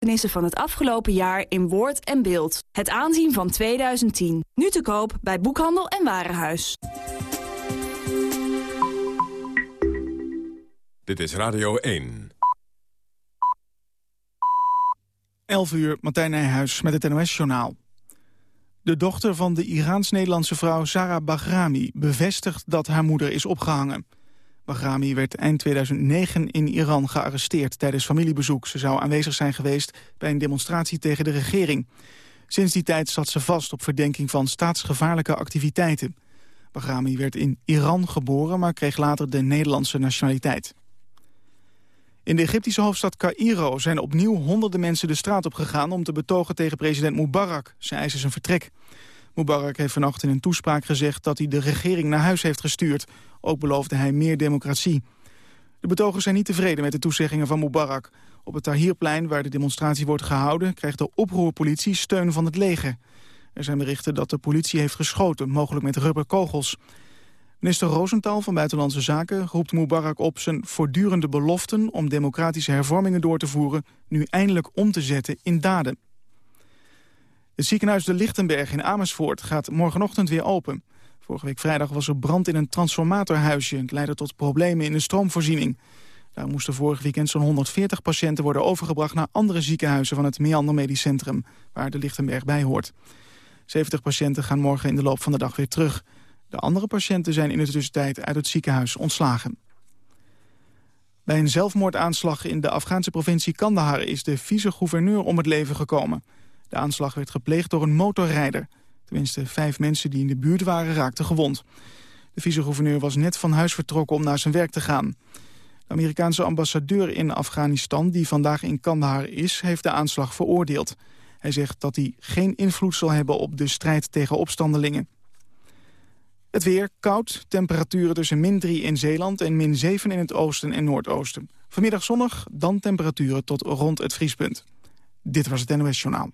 gebeurtenissen van het afgelopen jaar in woord en beeld. Het aanzien van 2010. Nu te koop bij Boekhandel en Warenhuis. Dit is Radio 1. 11 uur, Martijn Nijhuis met het NOS-journaal. De dochter van de Iraans-Nederlandse vrouw Sarah Bahrami bevestigt dat haar moeder is opgehangen. Bahrami werd eind 2009 in Iran gearresteerd tijdens familiebezoek. Ze zou aanwezig zijn geweest bij een demonstratie tegen de regering. Sinds die tijd zat ze vast op verdenking van staatsgevaarlijke activiteiten. Bahrami werd in Iran geboren, maar kreeg later de Nederlandse nationaliteit. In de Egyptische hoofdstad Cairo zijn opnieuw honderden mensen de straat op gegaan... om te betogen tegen president Mubarak. Ze eisen zijn vertrek. Mubarak heeft vannacht in een toespraak gezegd dat hij de regering naar huis heeft gestuurd. Ook beloofde hij meer democratie. De betogers zijn niet tevreden met de toezeggingen van Mubarak. Op het Tahrirplein, waar de demonstratie wordt gehouden... krijgt de oproerpolitie steun van het leger. Er zijn berichten dat de politie heeft geschoten, mogelijk met rubberkogels. Minister Rosenthal van Buitenlandse Zaken roept Mubarak op zijn voortdurende beloften om democratische hervormingen door te voeren nu eindelijk om te zetten in daden. Het ziekenhuis de Lichtenberg in Amersfoort gaat morgenochtend weer open. Vorige week vrijdag was er brand in een transformatorhuisje. Het leidde tot problemen in de stroomvoorziening. Daar moesten vorig weekend zo'n 140 patiënten worden overgebracht... naar andere ziekenhuizen van het Meander Medisch Centrum... waar de Lichtenberg bij hoort. 70 patiënten gaan morgen in de loop van de dag weer terug. De andere patiënten zijn in de tussentijd uit het ziekenhuis ontslagen. Bij een zelfmoordaanslag in de Afghaanse provincie Kandahar... is de vice-gouverneur om het leven gekomen. De aanslag werd gepleegd door een motorrijder. Tenminste, vijf mensen die in de buurt waren raakten gewond. De vice-gouverneur was net van huis vertrokken om naar zijn werk te gaan. De Amerikaanse ambassadeur in Afghanistan, die vandaag in Kandahar is... heeft de aanslag veroordeeld. Hij zegt dat hij geen invloed zal hebben op de strijd tegen opstandelingen. Het weer koud, temperaturen tussen min 3 in Zeeland en min 7 in het oosten en noordoosten. Vanmiddag zonnig, dan temperaturen tot rond het vriespunt. Dit was het NOS Journaal.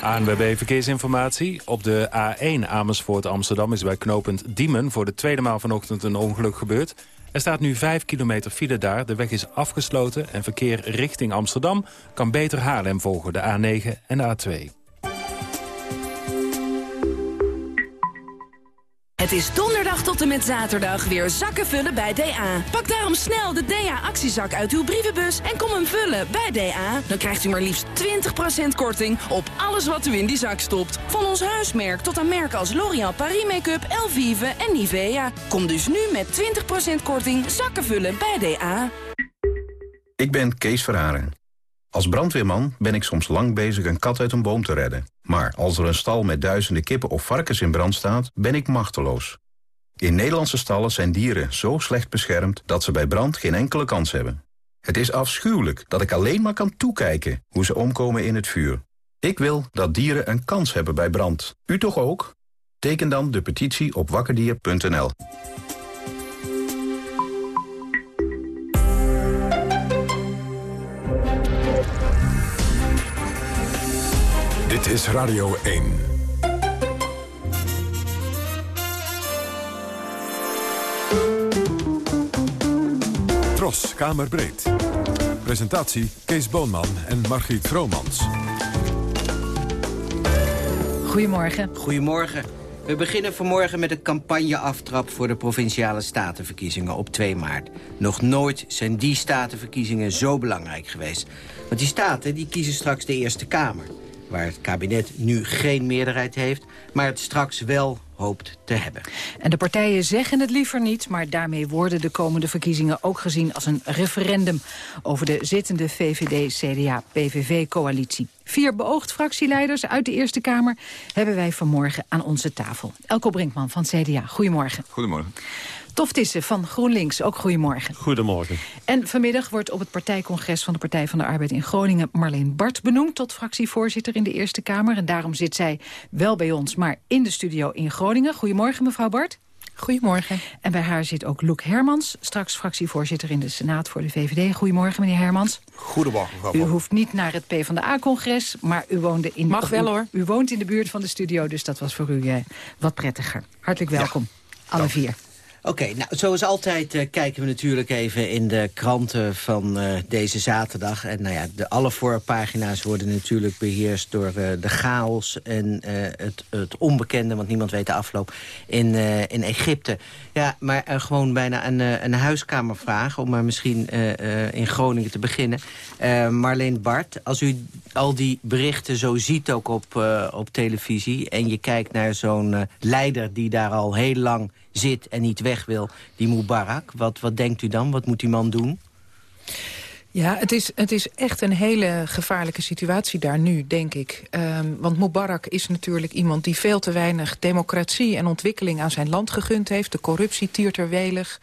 ANWB Verkeersinformatie. Op de A1 Amersfoort Amsterdam is bij knooppunt Diemen... voor de tweede maal vanochtend een ongeluk gebeurd. Er staat nu 5 kilometer file daar. De weg is afgesloten en verkeer richting Amsterdam... kan beter Haarlem volgen, de A9 en de A2. Het is donderdag tot en met zaterdag weer zakken vullen bij DA. Pak daarom snel de DA-actiezak uit uw brievenbus en kom hem vullen bij DA. Dan krijgt u maar liefst 20% korting op alles wat u in die zak stopt. Van ons huismerk tot aan merken als L'Oréal Paris Make-up, Elvive en Nivea. Kom dus nu met 20% korting zakken vullen bij DA. Ik ben Kees Verharen. Als brandweerman ben ik soms lang bezig een kat uit een boom te redden. Maar als er een stal met duizenden kippen of varkens in brand staat, ben ik machteloos. In Nederlandse stallen zijn dieren zo slecht beschermd dat ze bij brand geen enkele kans hebben. Het is afschuwelijk dat ik alleen maar kan toekijken hoe ze omkomen in het vuur. Ik wil dat dieren een kans hebben bij brand. U toch ook? Teken dan de petitie op wakkerdier.nl. Dit is Radio 1. Tros, Kamerbreed. Presentatie Kees Boonman en Margriet Vromans. Goedemorgen. Goedemorgen. We beginnen vanmorgen met de campagneaftrap voor de Provinciale Statenverkiezingen op 2 maart. Nog nooit zijn die statenverkiezingen zo belangrijk geweest. Want die staten die kiezen straks de Eerste Kamer waar het kabinet nu geen meerderheid heeft... maar het straks wel hoopt te hebben. En de partijen zeggen het liever niet... maar daarmee worden de komende verkiezingen ook gezien als een referendum... over de zittende VVD-CDA-PVV-coalitie. Vier beoogd fractieleiders uit de Eerste Kamer... hebben wij vanmorgen aan onze tafel. Elko Brinkman van CDA, goedemorgen. Goedemorgen. Toftissen van GroenLinks, ook goedemorgen. Goedemorgen. En vanmiddag wordt op het partijcongres van de Partij van de Arbeid in Groningen... Marleen Bart benoemd tot fractievoorzitter in de Eerste Kamer. En daarom zit zij wel bij ons, maar in de studio in Groningen. Goedemorgen, mevrouw Bart. Goedemorgen. En bij haar zit ook Loek Hermans, straks fractievoorzitter in de Senaat voor de VVD. Goedemorgen, meneer Hermans. Goedemorgen, mevrouw. U hoeft niet naar het PvdA-congres, maar u woonde in... Mag wel, hoor. U, woont in de buurt van de studio, dus dat was voor u eh, wat prettiger. Hartelijk welkom, alle vier. Oké, nou, zoals altijd uh, kijken we natuurlijk even in de kranten van uh, deze zaterdag. En nou ja, de, alle voorpagina's worden natuurlijk beheerst door uh, de chaos en het, het, onbekende, want niemand weet de afloop, in, in Egypte. Ja, maar gewoon bijna een, een huiskamervraag, om maar misschien in Groningen te beginnen. Marleen Bart, als u al die berichten zo ziet ook op, op televisie... en je kijkt naar zo'n leider die daar al heel lang zit en niet weg wil, die Mubarak. Wat, wat denkt u dan? Wat moet die man doen? Ja, het is, het is echt een hele gevaarlijke situatie daar nu, denk ik. Um, want Mubarak is natuurlijk iemand die veel te weinig democratie en ontwikkeling aan zijn land gegund heeft. De corruptie tiert er welig.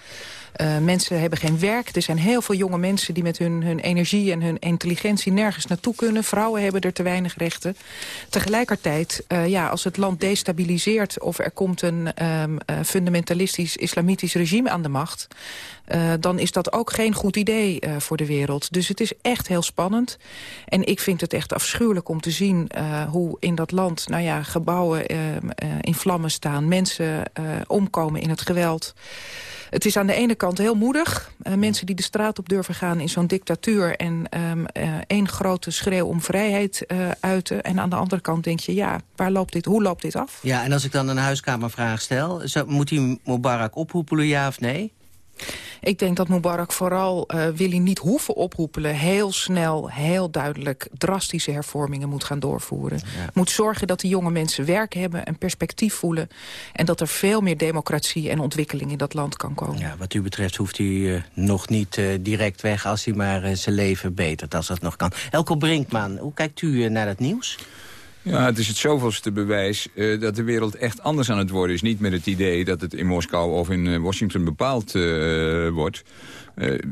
Uh, mensen hebben geen werk. Er zijn heel veel jonge mensen die met hun, hun energie en hun intelligentie nergens naartoe kunnen. Vrouwen hebben er te weinig rechten. Tegelijkertijd, uh, ja, als het land destabiliseert of er komt een um, uh, fundamentalistisch islamitisch regime aan de macht... Dan is dat ook geen goed idee voor de wereld. Dus het is echt heel spannend. En ik vind het echt afschuwelijk om te zien hoe in dat land nou ja, gebouwen in vlammen staan. Mensen omkomen in het geweld. Het is aan de ene kant heel moedig. Uh, mensen die de straat op durven gaan in zo'n dictatuur... en um, uh, één grote schreeuw om vrijheid uh, uiten. En aan de andere kant denk je, ja, waar loopt dit, hoe loopt dit af? Ja, en als ik dan een huiskamervraag stel... Zou, moet hij Mubarak ophoepelen, ja of nee? Ik denk dat Mubarak vooral uh, wil hij niet hoeven oproepelen... heel snel, heel duidelijk drastische hervormingen moet gaan doorvoeren. Ja. Moet zorgen dat die jonge mensen werk hebben, een perspectief voelen... en dat er veel meer democratie en ontwikkeling in dat land kan komen. Ja, wat u betreft hoeft hij uh, nog niet uh, direct weg... als hij maar zijn leven betert, als dat nog kan. Elko Brinkman, hoe kijkt u naar het nieuws? Ja, het is het zoveelste bewijs uh, dat de wereld echt anders aan het worden is. Niet met het idee dat het in Moskou of in uh, Washington bepaald uh, wordt.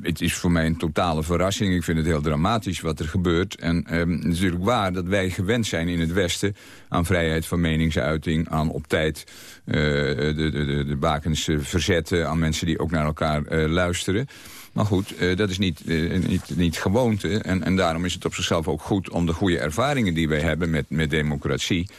het is voor mij een totale verrassing. Ik vind het heel dramatisch wat er gebeurt. En ehm, het is natuurlijk waar dat wij gewend zijn in het Westen... aan vrijheid van meningsuiting, aan op tijd de, de, de bakens verzetten... aan mensen die ook naar elkaar luisteren... Maar goed, uh, dat is niet, uh, niet, niet gewoonte. En, en daarom is het op zichzelf ook goed om de goede ervaringen die wij hebben met, met democratie...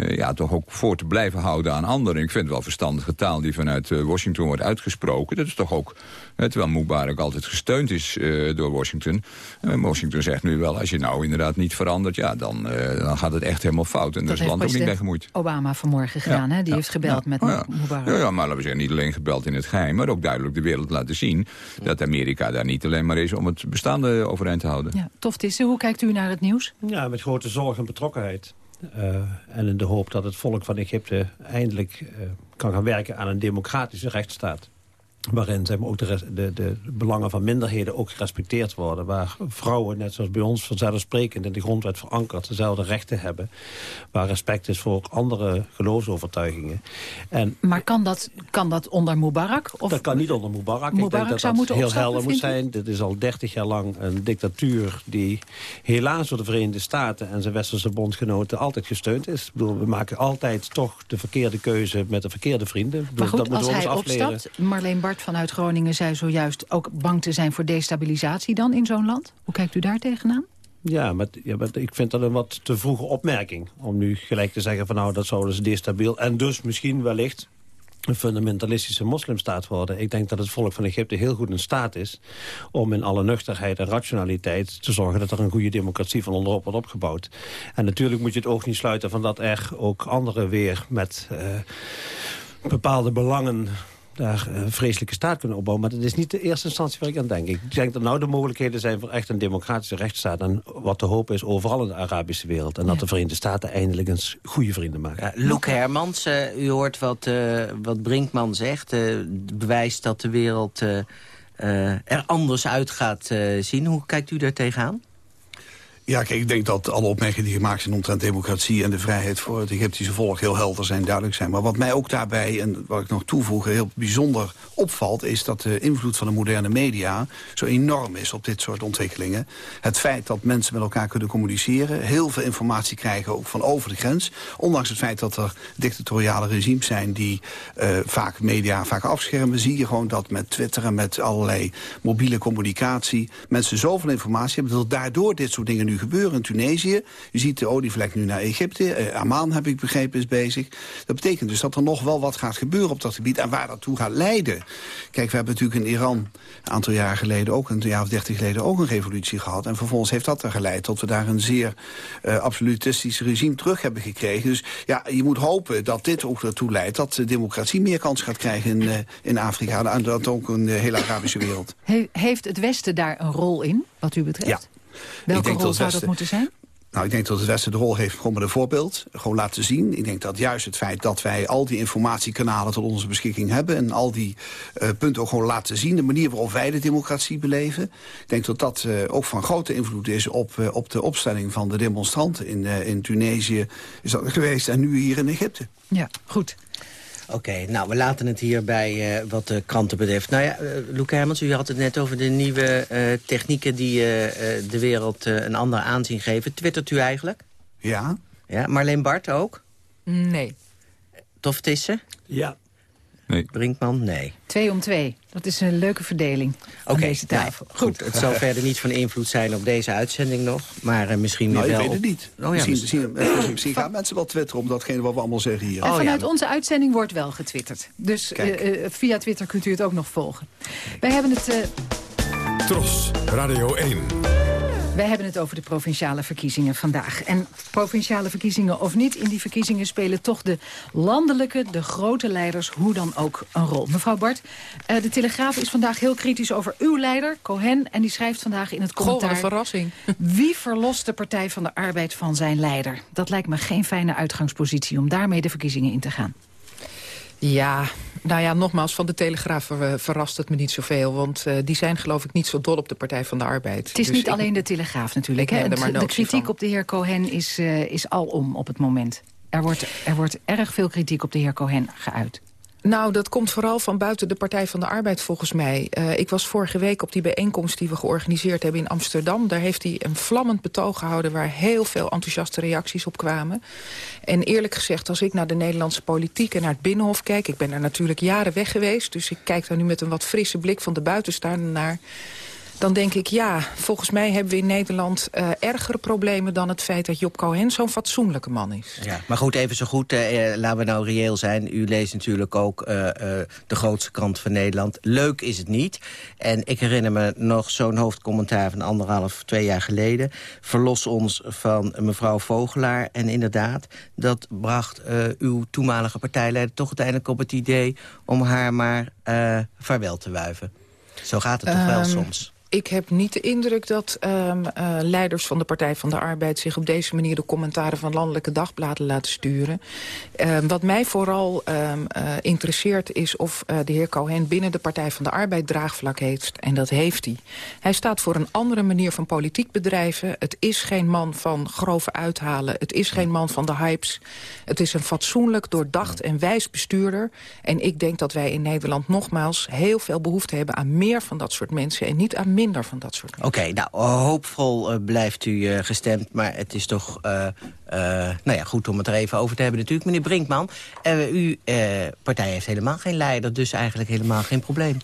Uh, ja, toch ook voor te blijven houden aan anderen. Ik vind het wel verstandige taal die vanuit uh, Washington wordt uitgesproken. Dat is toch ook, uh, terwijl Mubarak altijd gesteund is door Washington. Washington zegt nu wel, als je nou inderdaad niet verandert... ja, dan, dan gaat het echt helemaal fout. En daar is het land ook niet mee gemoeid. Obama vanmorgen gedaan, ja. hè? Die ja. heeft gebeld met oh, ja. Mubarak. Ja, ja, maar laten we zeggen, niet alleen gebeld in het geheim... maar ook duidelijk de wereld laten zien... dat Amerika daar niet alleen maar is om het bestaande overeind te houden. Ja, tof Tisse, hoe kijkt u naar het nieuws? Ja, met grote zorg en betrokkenheid. Uh, en in de hoop dat het volk van Egypte eindelijk uh, kan gaan werken aan een democratische rechtsstaat waarin zeg maar, ook de, de, de, belangen van minderheden ook gerespecteerd worden. Waar vrouwen, net zoals bij ons, vanzelfsprekend in de grondwet verankerd... dezelfde rechten hebben. Waar respect is voor andere geloofsovertuigingen. En, maar kan dat, kan dat onder Mubarak? Of dat kan niet onder Mubarak. Mubarak Ik denk dat zou dat heel helder moet zijn. Dit is al 30 jaar lang een dictatuur... die helaas door de Verenigde Staten en zijn westerse bondgenoten... altijd gesteund is. Ik bedoel, we maken altijd toch de verkeerde keuze met de verkeerde vrienden. Bedoel, maar goed, dat als hij opstapt, Marleen Bart vanuit Groningen zei zojuist... ook bang te zijn voor destabilisatie dan in zo'n land. Hoe kijkt u daar tegenaan? Ja maar, ja, ik vind dat een wat te vroege opmerking. Om nu gelijk te zeggen van nou, dat zou dus destabiel... en dus misschien wellicht een fundamentalistische moslimstaat worden. Ik denk dat het volk van Egypte heel goed in staat is... om in alle nuchterheid en rationaliteit te zorgen... dat er een goede democratie van onderop wordt opgebouwd. En natuurlijk moet je het oog niet sluiten van dat er ook anderen weer... met uh, bepaalde belangen daar een vreselijke staat kunnen opbouwen. Maar dat is niet de eerste instantie waar ik aan denk. Ik denk dat nou de mogelijkheden zijn voor echt een democratische rechtsstaat. En wat te hopen is overal in de Arabische wereld. En dat de Verenigde Staten eindelijk eens goede vrienden maken. Ja, Luc Hermans, uh, u hoort wat, uh, wat Brinkman zegt. Uh, bewijst dat de wereld er anders uit gaat zien. Hoe kijkt u daar tegenaan? Ja, kijk, ik denk dat alle opmerkingen die gemaakt zijn omtrent democratie en de vrijheid voor het Egyptische volk heel helder zijn, duidelijk zijn. Maar wat mij ook daarbij, en wat ik nog toevoeg, heel bijzonder opvalt, is dat de invloed van de moderne media zo enorm is op dit soort ontwikkelingen. Het feit dat mensen met elkaar kunnen communiceren, heel veel informatie krijgen, ook van over de grens. Ondanks het feit dat er dictatoriale regimes zijn die uh, vaak media vaak afschermen, zie je gewoon dat met Twitter en met allerlei mobiele communicatie mensen zoveel informatie hebben dat daardoor dit soort dingen nu nu gebeuren in Tunesië. Je ziet de olievlek nu naar Egypte. Uh, Amman, heb ik begrepen, is bezig. Dat betekent dus dat er nog wel wat gaat gebeuren op dat gebied. En waar dat toe gaat leiden. Kijk, we hebben natuurlijk in Iran een aantal jaar geleden... ook een jaar of dertig geleden ook een revolutie gehad. En vervolgens heeft dat er geleid tot we daar een zeer uh, absolutistisch regime terug hebben gekregen. Dus ja, je moet hopen dat dit ook ertoe leidt... dat de democratie meer kans gaat krijgen in, uh, in Afrika. En dat ook de hele Arabische wereld. He heeft het Westen daar een rol in, wat u betreft? Ja. Welke rol zou dat moeten zijn? Nou, ik denk dat het Westen de rol heeft gewoon met een voorbeeld. Gewoon laten zien. Ik denk dat juist het feit dat wij al die informatiekanalen tot onze beschikking hebben... en al die uh, punten ook gewoon laten zien. De manier waarop wij de democratie beleven. Ik denk dat dat uh, ook van grote invloed is op, uh, op de opstelling van de demonstranten. In, in Tunesië is dat geweest en nu hier in Egypte. Ja, goed. Oké, nou, we laten het hierbij uh, wat de kranten betreft. Nou ja, uh, Hermans, u had het net over de nieuwe uh, technieken... die de wereld een ander aanzien geven. Twittert u eigenlijk? Ja. ja Marleen Bart ook? Nee. Tof Tissen? Ja. Nee. Brinkman? Nee. Twee om twee. Dat is een leuke verdeling Oké, okay, deze tafel. Nou, goed, het zal verder niet van invloed zijn op deze uitzending nog. Maar uh, misschien nou, wel... ik weet het niet. Oh, ja, misschien, misschien, misschien, misschien gaan mensen wel twitteren om datgene wat we allemaal zeggen hier. En oh, vanuit ja. onze uitzending wordt wel getwitterd. Dus uh, uh, via Twitter kunt u het ook nog volgen. Wij hebben het... Tros, Radio 1. Wij hebben het over de provinciale verkiezingen vandaag. En provinciale verkiezingen of niet, in die verkiezingen spelen toch de landelijke, de grote leiders, hoe dan ook, een rol. Mevrouw Bart, uh, de Telegraaf is vandaag heel kritisch over uw leider, Cohen. En die schrijft vandaag in het commentaar... Goh, een verrassing. Wie verlost de Partij van de Arbeid van zijn leider? Dat lijkt me geen fijne uitgangspositie om daarmee de verkiezingen in te gaan. Ja, nou ja, nogmaals, van de Telegraaf verrast het me niet zoveel. Want uh, die zijn geloof ik niet zo dol op de Partij van de Arbeid. Het is dus niet ik, alleen de Telegraaf natuurlijk. Hè? De kritiek van. op de heer Cohen is, uh, is alom op het moment. Er wordt, er wordt erg veel kritiek op de heer Cohen geuit. Nou, dat komt vooral van buiten de Partij van de Arbeid volgens mij. Uh, ik was vorige week op die bijeenkomst die we georganiseerd hebben in Amsterdam. Daar heeft hij een vlammend betoog gehouden waar heel veel enthousiaste reacties op kwamen. En eerlijk gezegd, als ik naar de Nederlandse politiek en naar het Binnenhof kijk... ik ben er natuurlijk jaren weg geweest, dus ik kijk daar nu met een wat frisse blik van de buitenstaander naar dan denk ik, ja, volgens mij hebben we in Nederland uh, ergere problemen... dan het feit dat Job Cohen zo'n fatsoenlijke man is. Ja, maar goed, even zo goed, uh, laten we nou reëel zijn. U leest natuurlijk ook uh, de grootste krant van Nederland. Leuk is het niet. En ik herinner me nog zo'n hoofdcommentaar van anderhalf, twee jaar geleden. Verlos ons van mevrouw Vogelaar. En inderdaad, dat bracht uw toenmalige partijleider toch uiteindelijk op het idee... om haar maar vaarwel te wuiven. Zo gaat het toch wel soms? Ik heb niet de indruk dat um, uh, leiders van de Partij van de Arbeid... zich op deze manier de commentaren van landelijke dagbladen laten sturen. Um, wat mij vooral um, uh, interesseert is of uh, de heer Cohen binnen de Partij van de Arbeid draagvlak heeft. En dat heeft hij. Hij staat voor een andere manier van politiek bedrijven. Het is geen man van grove uithalen. Het is geen man van de hypes. Het is een fatsoenlijk, doordacht en wijs bestuurder. En ik denk dat wij in Nederland nogmaals heel veel behoefte hebben... aan meer van dat soort mensen en niet aan van dat soort Oké, nou, hoopvol uh, blijft u uh, gestemd, maar het is toch uh, nou ja, goed om het er even over te hebben natuurlijk. Meneer Brinkman, uw partij heeft helemaal geen leider, dus eigenlijk helemaal geen probleem.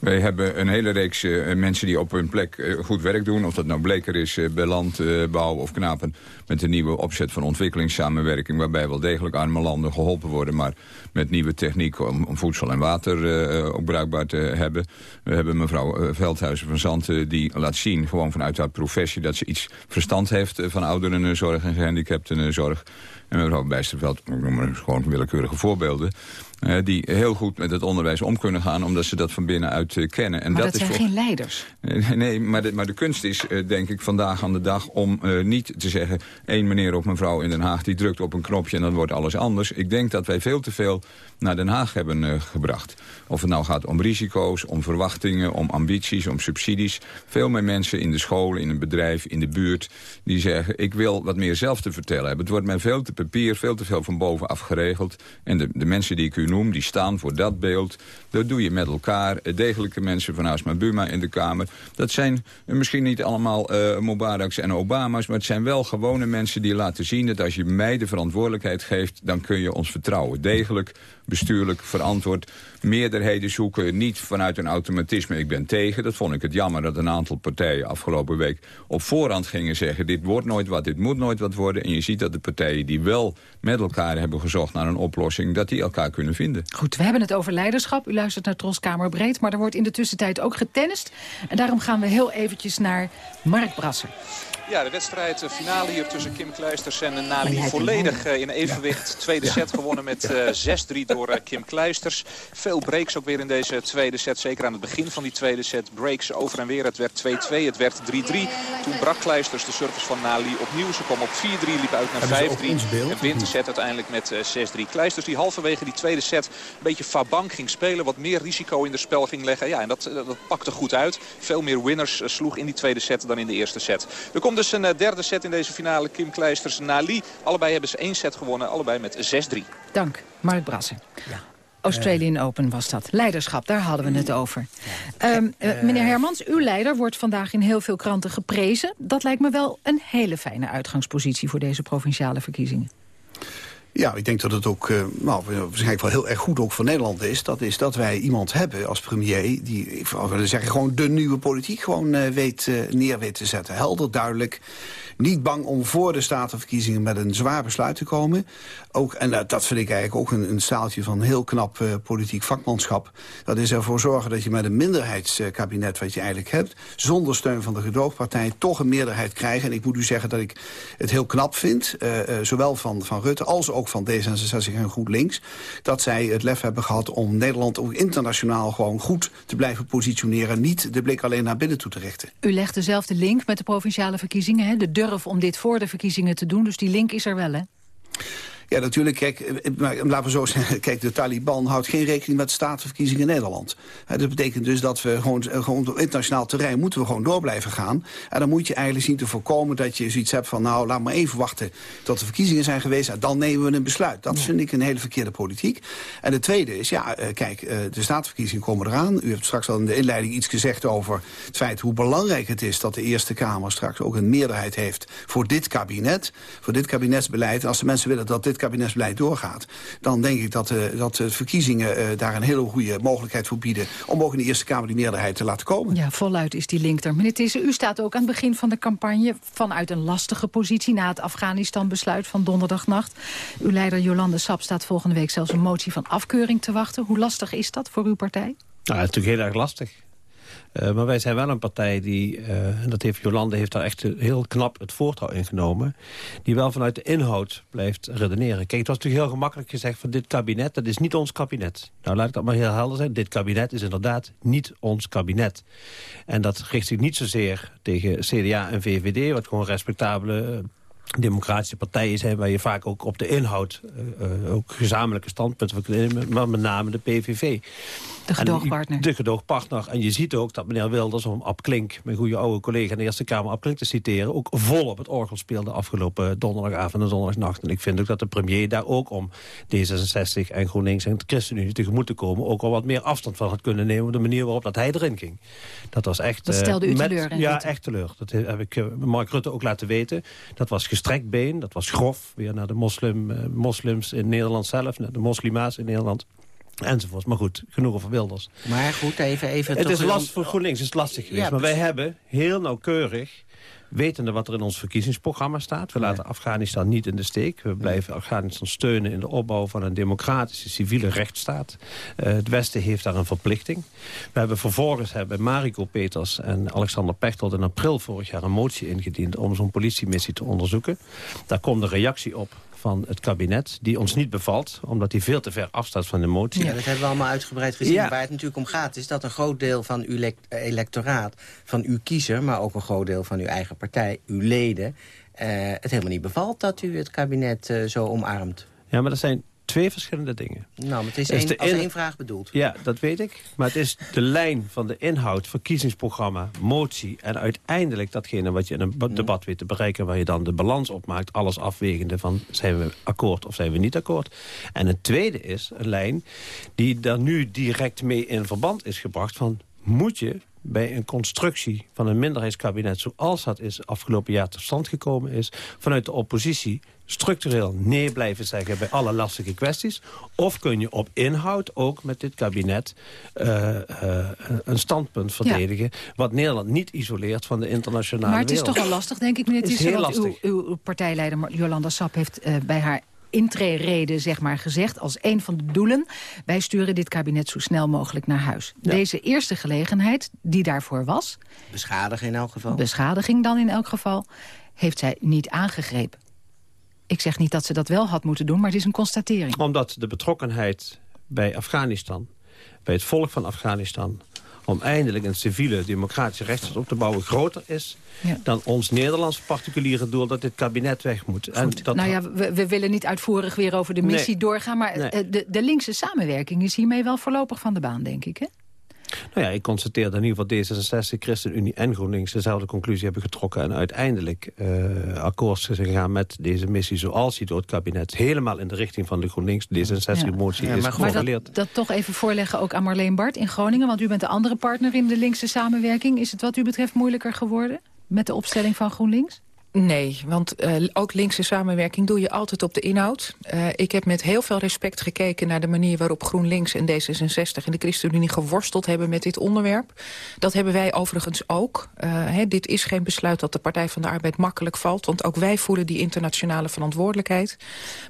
Wij hebben een hele reeks uh, mensen die op hun plek uh, goed werk doen. Of dat nou Bleker is uh, bij landbouw of Knapen. Met een nieuwe opzet van ontwikkelingssamenwerking. Waarbij wel degelijk arme landen geholpen worden. Maar met nieuwe techniek om, om voedsel en water ook bruikbaar te hebben. We hebben mevrouw Veldhuizen van Zanten die laat zien. Gewoon vanuit haar professie dat ze iets verstand heeft van ouderenzorg en gehandicaptenzorg. En mevrouw Bijsterveld, ik noem maar gewoon willekeurige voorbeelden... Uh, die heel goed met het onderwijs om kunnen gaan... omdat ze dat van binnenuit uh, kennen. En maar dat, dat zijn is geen leiders. Uh, nee, maar de, maar de kunst is, denk ik, vandaag aan de dag... om niet te zeggen, één meneer of mevrouw in Den Haag... die drukt op een knopje en dan wordt alles anders. Ik denk dat wij veel te veel naar Den Haag hebben gebracht. Of het nou gaat om risico's, om verwachtingen, om ambities, om subsidies. Veel meer mensen in de school, in een bedrijf, in de buurt... die zeggen, ik wil wat meer zelf te vertellen hebben. Het wordt mij veel te papier veel te veel van bovenaf geregeld. En de, de mensen die ik u noem, die staan voor dat beeld. Dat doe je met elkaar. Degelijke mensen van Asma Buma in de Kamer. Dat zijn misschien niet allemaal uh, Mubaraks en Obama's... maar het zijn wel gewone mensen die laten zien... dat als je mij de verantwoordelijkheid geeft... dan kun je ons vertrouwen. Degelijk, bestuurlijk, verantwoord. Meerderheden zoeken niet vanuit een automatisme. Ik ben tegen. Dat vond ik het jammer dat een aantal partijen afgelopen week... op voorhand gingen zeggen... dit wordt nooit wat, dit moet nooit wat worden. En je ziet dat de partijen die wel met elkaar hebben gezocht naar een oplossing... dat die elkaar kunnen vinden. Goed, we hebben het over leiderschap. U luistert naar Troskamer Breed, maar er wordt in de tussentijd ook getennist. En daarom gaan we heel eventjes naar Mark Brasser. Ja, de wedstrijd eh, finale hier tussen Kim Kleisters en Nali volledig eh, in evenwicht. Tweede set gewonnen met 6-3 eh, door Kim Kleisters. Veel breaks ook weer in deze tweede set. Zeker aan het begin van die tweede set. Breaks over en weer. Het werd 2-2, het werd 3-3. Toen brak Kleisters de service van Nali opnieuw. Ze kwam op 4-3, liep uit naar 5-3. En wint de set uiteindelijk met 6-3. Kleisters die halverwege die tweede set een beetje fabank ging spelen. Wat meer risico in de spel ging leggen. Ja, en dat, dat pakte goed uit. Veel meer winners sloeg in die tweede set dan in de eerste set. Er komt dus een eh, derde set in deze finale. Kim Kleisters, Nali. Allebei hebben ze één set gewonnen. Allebei met 6-3. Dank, Mark Brassen. Ja. Australian Open was dat. Leiderschap, daar hadden we het over. Ehm, uh, meneer Hermans, uw leider wordt vandaag in heel veel kranten geprezen. Dat lijkt me wel een hele fijne uitgangspositie voor deze provinciale verkiezingen. Ja, ik denk dat het ook uh, nou, waarschijnlijk wel heel erg goed ook voor Nederland is. Dat is dat wij iemand hebben als premier die, ik wil zeggen, gewoon de nieuwe politiek gewoon uh, weet, uh, neer te zetten. Helder, duidelijk niet bang om voor de statenverkiezingen met een zwaar besluit te komen. Ook, en dat, vind ik eigenlijk ook een, een staaltje van heel knap uh, politiek vakmanschap. Dat is ervoor zorgen dat je met een minderheidskabinet wat je eigenlijk hebt... zonder steun van de gedoogpartij toch een meerderheid krijgt. En ik moet u zeggen dat ik het heel knap vind, uh, uh, zowel van, van Rutte als ook van D66 en GroenLinks... dat zij het lef hebben gehad om Nederland ook internationaal gewoon goed te blijven positioneren. Niet de blik alleen naar binnen toe te richten. U legt dezelfde link met de provinciale verkiezingen, hè? de om dit voor de verkiezingen te doen. Dus die link is er wel, hè? Ja, natuurlijk. Kijk, eh, maar laten we zo zeggen. Kijk, de Taliban houdt geen rekening met de statenverkiezingen in Nederland. Dat betekent dus dat we gewoon, eh, gewoon op internationaal terrein moeten we gewoon door blijven gaan. En dan moet je eigenlijk zien te voorkomen dat je zoiets hebt van... nou, laat maar even wachten tot de verkiezingen zijn geweest... en dan nemen we een besluit. Dat vind ik een hele verkeerde politiek. En de tweede is, ja, eh, kijk, de statenverkiezingen komen eraan. U hebt straks al in de inleiding iets gezegd over het feit... hoe belangrijk het is dat de Eerste Kamer straks ook een meerderheid heeft... voor dit kabinet, voor dit kabinetsbeleid. En als de mensen willen dat dit kabinetsbeleid doorgaat... dan denk ik dat, uh, dat de verkiezingen uh, daar een hele goede mogelijkheid voor bieden... om ook in de Eerste Kamer die meerderheid te laten komen. Ja, voluit is die link er. Meneer Tisse, u staat ook aan het begin van de campagne... vanuit een lastige positie na het Afghanistan-besluit van donderdagnacht. Uw leider Jolande Sap staat volgende week zelfs een motie van afkeuring te wachten. Hoe lastig is dat voor uw partij? Nou, dat is natuurlijk heel erg lastig. Uh, maar wij zijn wel een partij die, uh, en dat heeft Jolande heeft daar echt heel knap het voortouw ingenomen, die wel vanuit de inhoud blijft redeneren. Kijk, het was natuurlijk heel gemakkelijk gezegd van dit kabinet, dat is niet ons kabinet. Nou, laat ik dat maar heel helder zijn. Dit kabinet is inderdaad niet ons kabinet. En dat richt zich niet zozeer tegen CDA en VVD, wat gewoon respectabele democratische partijen zijn... waar je vaak ook op de inhoud ook gezamenlijke standpunten nemen... maar met name de PVV. De gedoogpartner. de gedoogpartner. En je ziet ook dat meneer Wilders, om Ab Klink... mijn goede oude collega in de Eerste Kamer Ab Klink te citeren... ook vol op het orgel speelde afgelopen donderdagavond en donderdagnacht. En ik vind ook dat de premier daar ook om D66 en GroenLinks en de ChristenUnie tegemoet te komen... ook al wat meer afstand van had kunnen nemen... op de manier waarop dat hij erin ging. Dat was echt... Dat stelde u teleur. ja, echt teleur. Dat heb ik Mark Rutte ook laten weten. Dat was strekbeen. Dat was grof, weer naar de moslim, uh, moslims in Nederland zelf, naar de moslima's in Nederland. Enzovoort. Maar goed, genoeg over Wilders. Maar goed, even... even het is last voor GroenLinks, is het lastig geweest. maar wij hebben heel nauwkeurig wetende wat er in ons verkiezingsprogramma staat. We laten Afghanistan niet in de steek. We blijven Afghanistan steunen in de opbouw van een democratische civiele rechtsstaat. Uh, het Westen heeft daar een verplichting. We hebben vervolgens hebben Mariko Peters en Alexander Pechtold in april vorig jaar een motie ingediend om zo'n politiemissie te onderzoeken. Daar komt een reactie op van het kabinet... die ons niet bevalt, omdat die veel te ver afstaat van de motie. Ja, dat hebben we allemaal uitgebreid gezien. Waar het natuurlijk om gaat is dat een groot deel van uw electoraat... van uw kiezer, maar ook een groot deel van uw eigen partij, uw leden... Uh, het helemaal niet bevalt dat u het kabinet uh, zo omarmt. Ja, maar dat zijn twee verschillende dingen. Nou, maar het is, één, de als in- één vraag bedoeld. Ja, dat weet ik. Maar het is de lijn van de inhoud, verkiezingsprogramma, motie... en uiteindelijk datgene wat je in een Mhm. debat weet te bereiken... waar je dan de balans opmaakt, alles afwegende van... zijn we akkoord of zijn we niet akkoord. En het tweede is een lijn die daar nu direct mee in verband is gebracht... van moet je bij een constructie van een minderheidskabinet... zoals dat is afgelopen jaar tot stand gekomen is... vanuit de oppositie structureel nee blijven zeggen bij alle lastige kwesties? Of kun je op inhoud ook met dit kabinet eh, eh, een standpunt verdedigen... wat Nederland niet isoleert van de internationale Maar het is wereld? toch wel lastig, denk ik, meneer Want uw, uw, partijleider Jolanda Sap heeft eh, bij haar intrereden zeg maar, gezegd... als een van de doelen, wij sturen dit kabinet zo snel mogelijk naar huis. Ja. Deze eerste gelegenheid, die daarvoor was... Beschadigen in elk geval. beschadiging dan in elk geval, heeft zij niet aangegrepen. Ik zeg niet dat ze dat wel had moeten doen, maar het is een constatering. Omdat de betrokkenheid bij Afghanistan, bij het volk van Afghanistan... om eindelijk een civiele democratische rechtsstaat op te bouwen groter is... dan ons Nederlandse particuliere doel dat dit kabinet weg moet. En dat nou ja, we, we willen niet uitvoerig weer over de missie Nee. doorgaan... maar Nee. eh, de, de linkse samenwerking is hiermee wel voorlopig van de baan, denk ik, hè? Nou ja, ik constateer dat in ieder geval D66, ChristenUnie en GroenLinks... dezelfde conclusie hebben getrokken en uiteindelijk eh akkoord zijn gegaan met deze missie... zoals die door het kabinet helemaal in de richting van de GroenLinks D66-motie is maar geformuleerd. dat, dat toch even voorleggen ook aan Marleen Bart in Groningen... want u bent de andere partner in de linkse samenwerking. Is het wat u betreft moeilijker geworden met de opstelling van GroenLinks? Nee, want eh, ook linkse samenwerking doe je altijd op de inhoud. Eh, ik heb met heel veel respect gekeken naar de manier waarop GroenLinks en D66 en de ChristenUnie geworsteld hebben met dit onderwerp. Dat hebben wij overigens ook. Eh, dit is geen besluit dat de Partij van de Arbeid makkelijk valt, want ook wij voelen die internationale verantwoordelijkheid.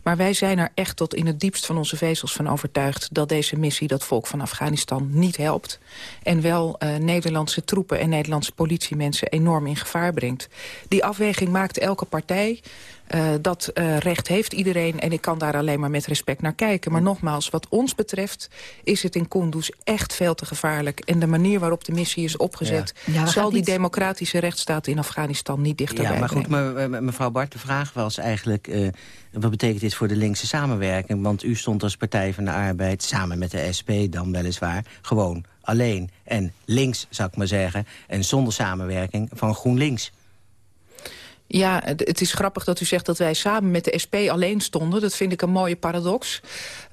Maar wij zijn er echt tot in het diepst van onze vezels van overtuigd dat deze missie dat volk van Afghanistan niet helpt. En wel Nederlandse troepen en Nederlandse politiemensen enorm in gevaar brengt. Die afweging maakt elke partij. Eh, dat eh, recht heeft iedereen en ik kan daar alleen maar met respect naar kijken. Maar nogmaals, wat ons betreft is het in Kunduz echt veel te gevaarlijk. En de manier waarop de missie is opgezet... Ja. Ja, we zal die niet- democratische rechtsstaat in Afghanistan niet dichterbij Ja, maar goed, brengen. me- me- mevrouw Bart, de vraag was eigenlijk... eh, wat betekent dit voor de linkse samenwerking? Want u stond als Partij van de Arbeid, samen met de SP dan weliswaar... gewoon alleen en links, zou ik maar zeggen... en zonder samenwerking van GroenLinks. Ja, het is grappig dat u zegt dat wij samen met de SP alleen stonden. Dat vind ik een mooie paradox.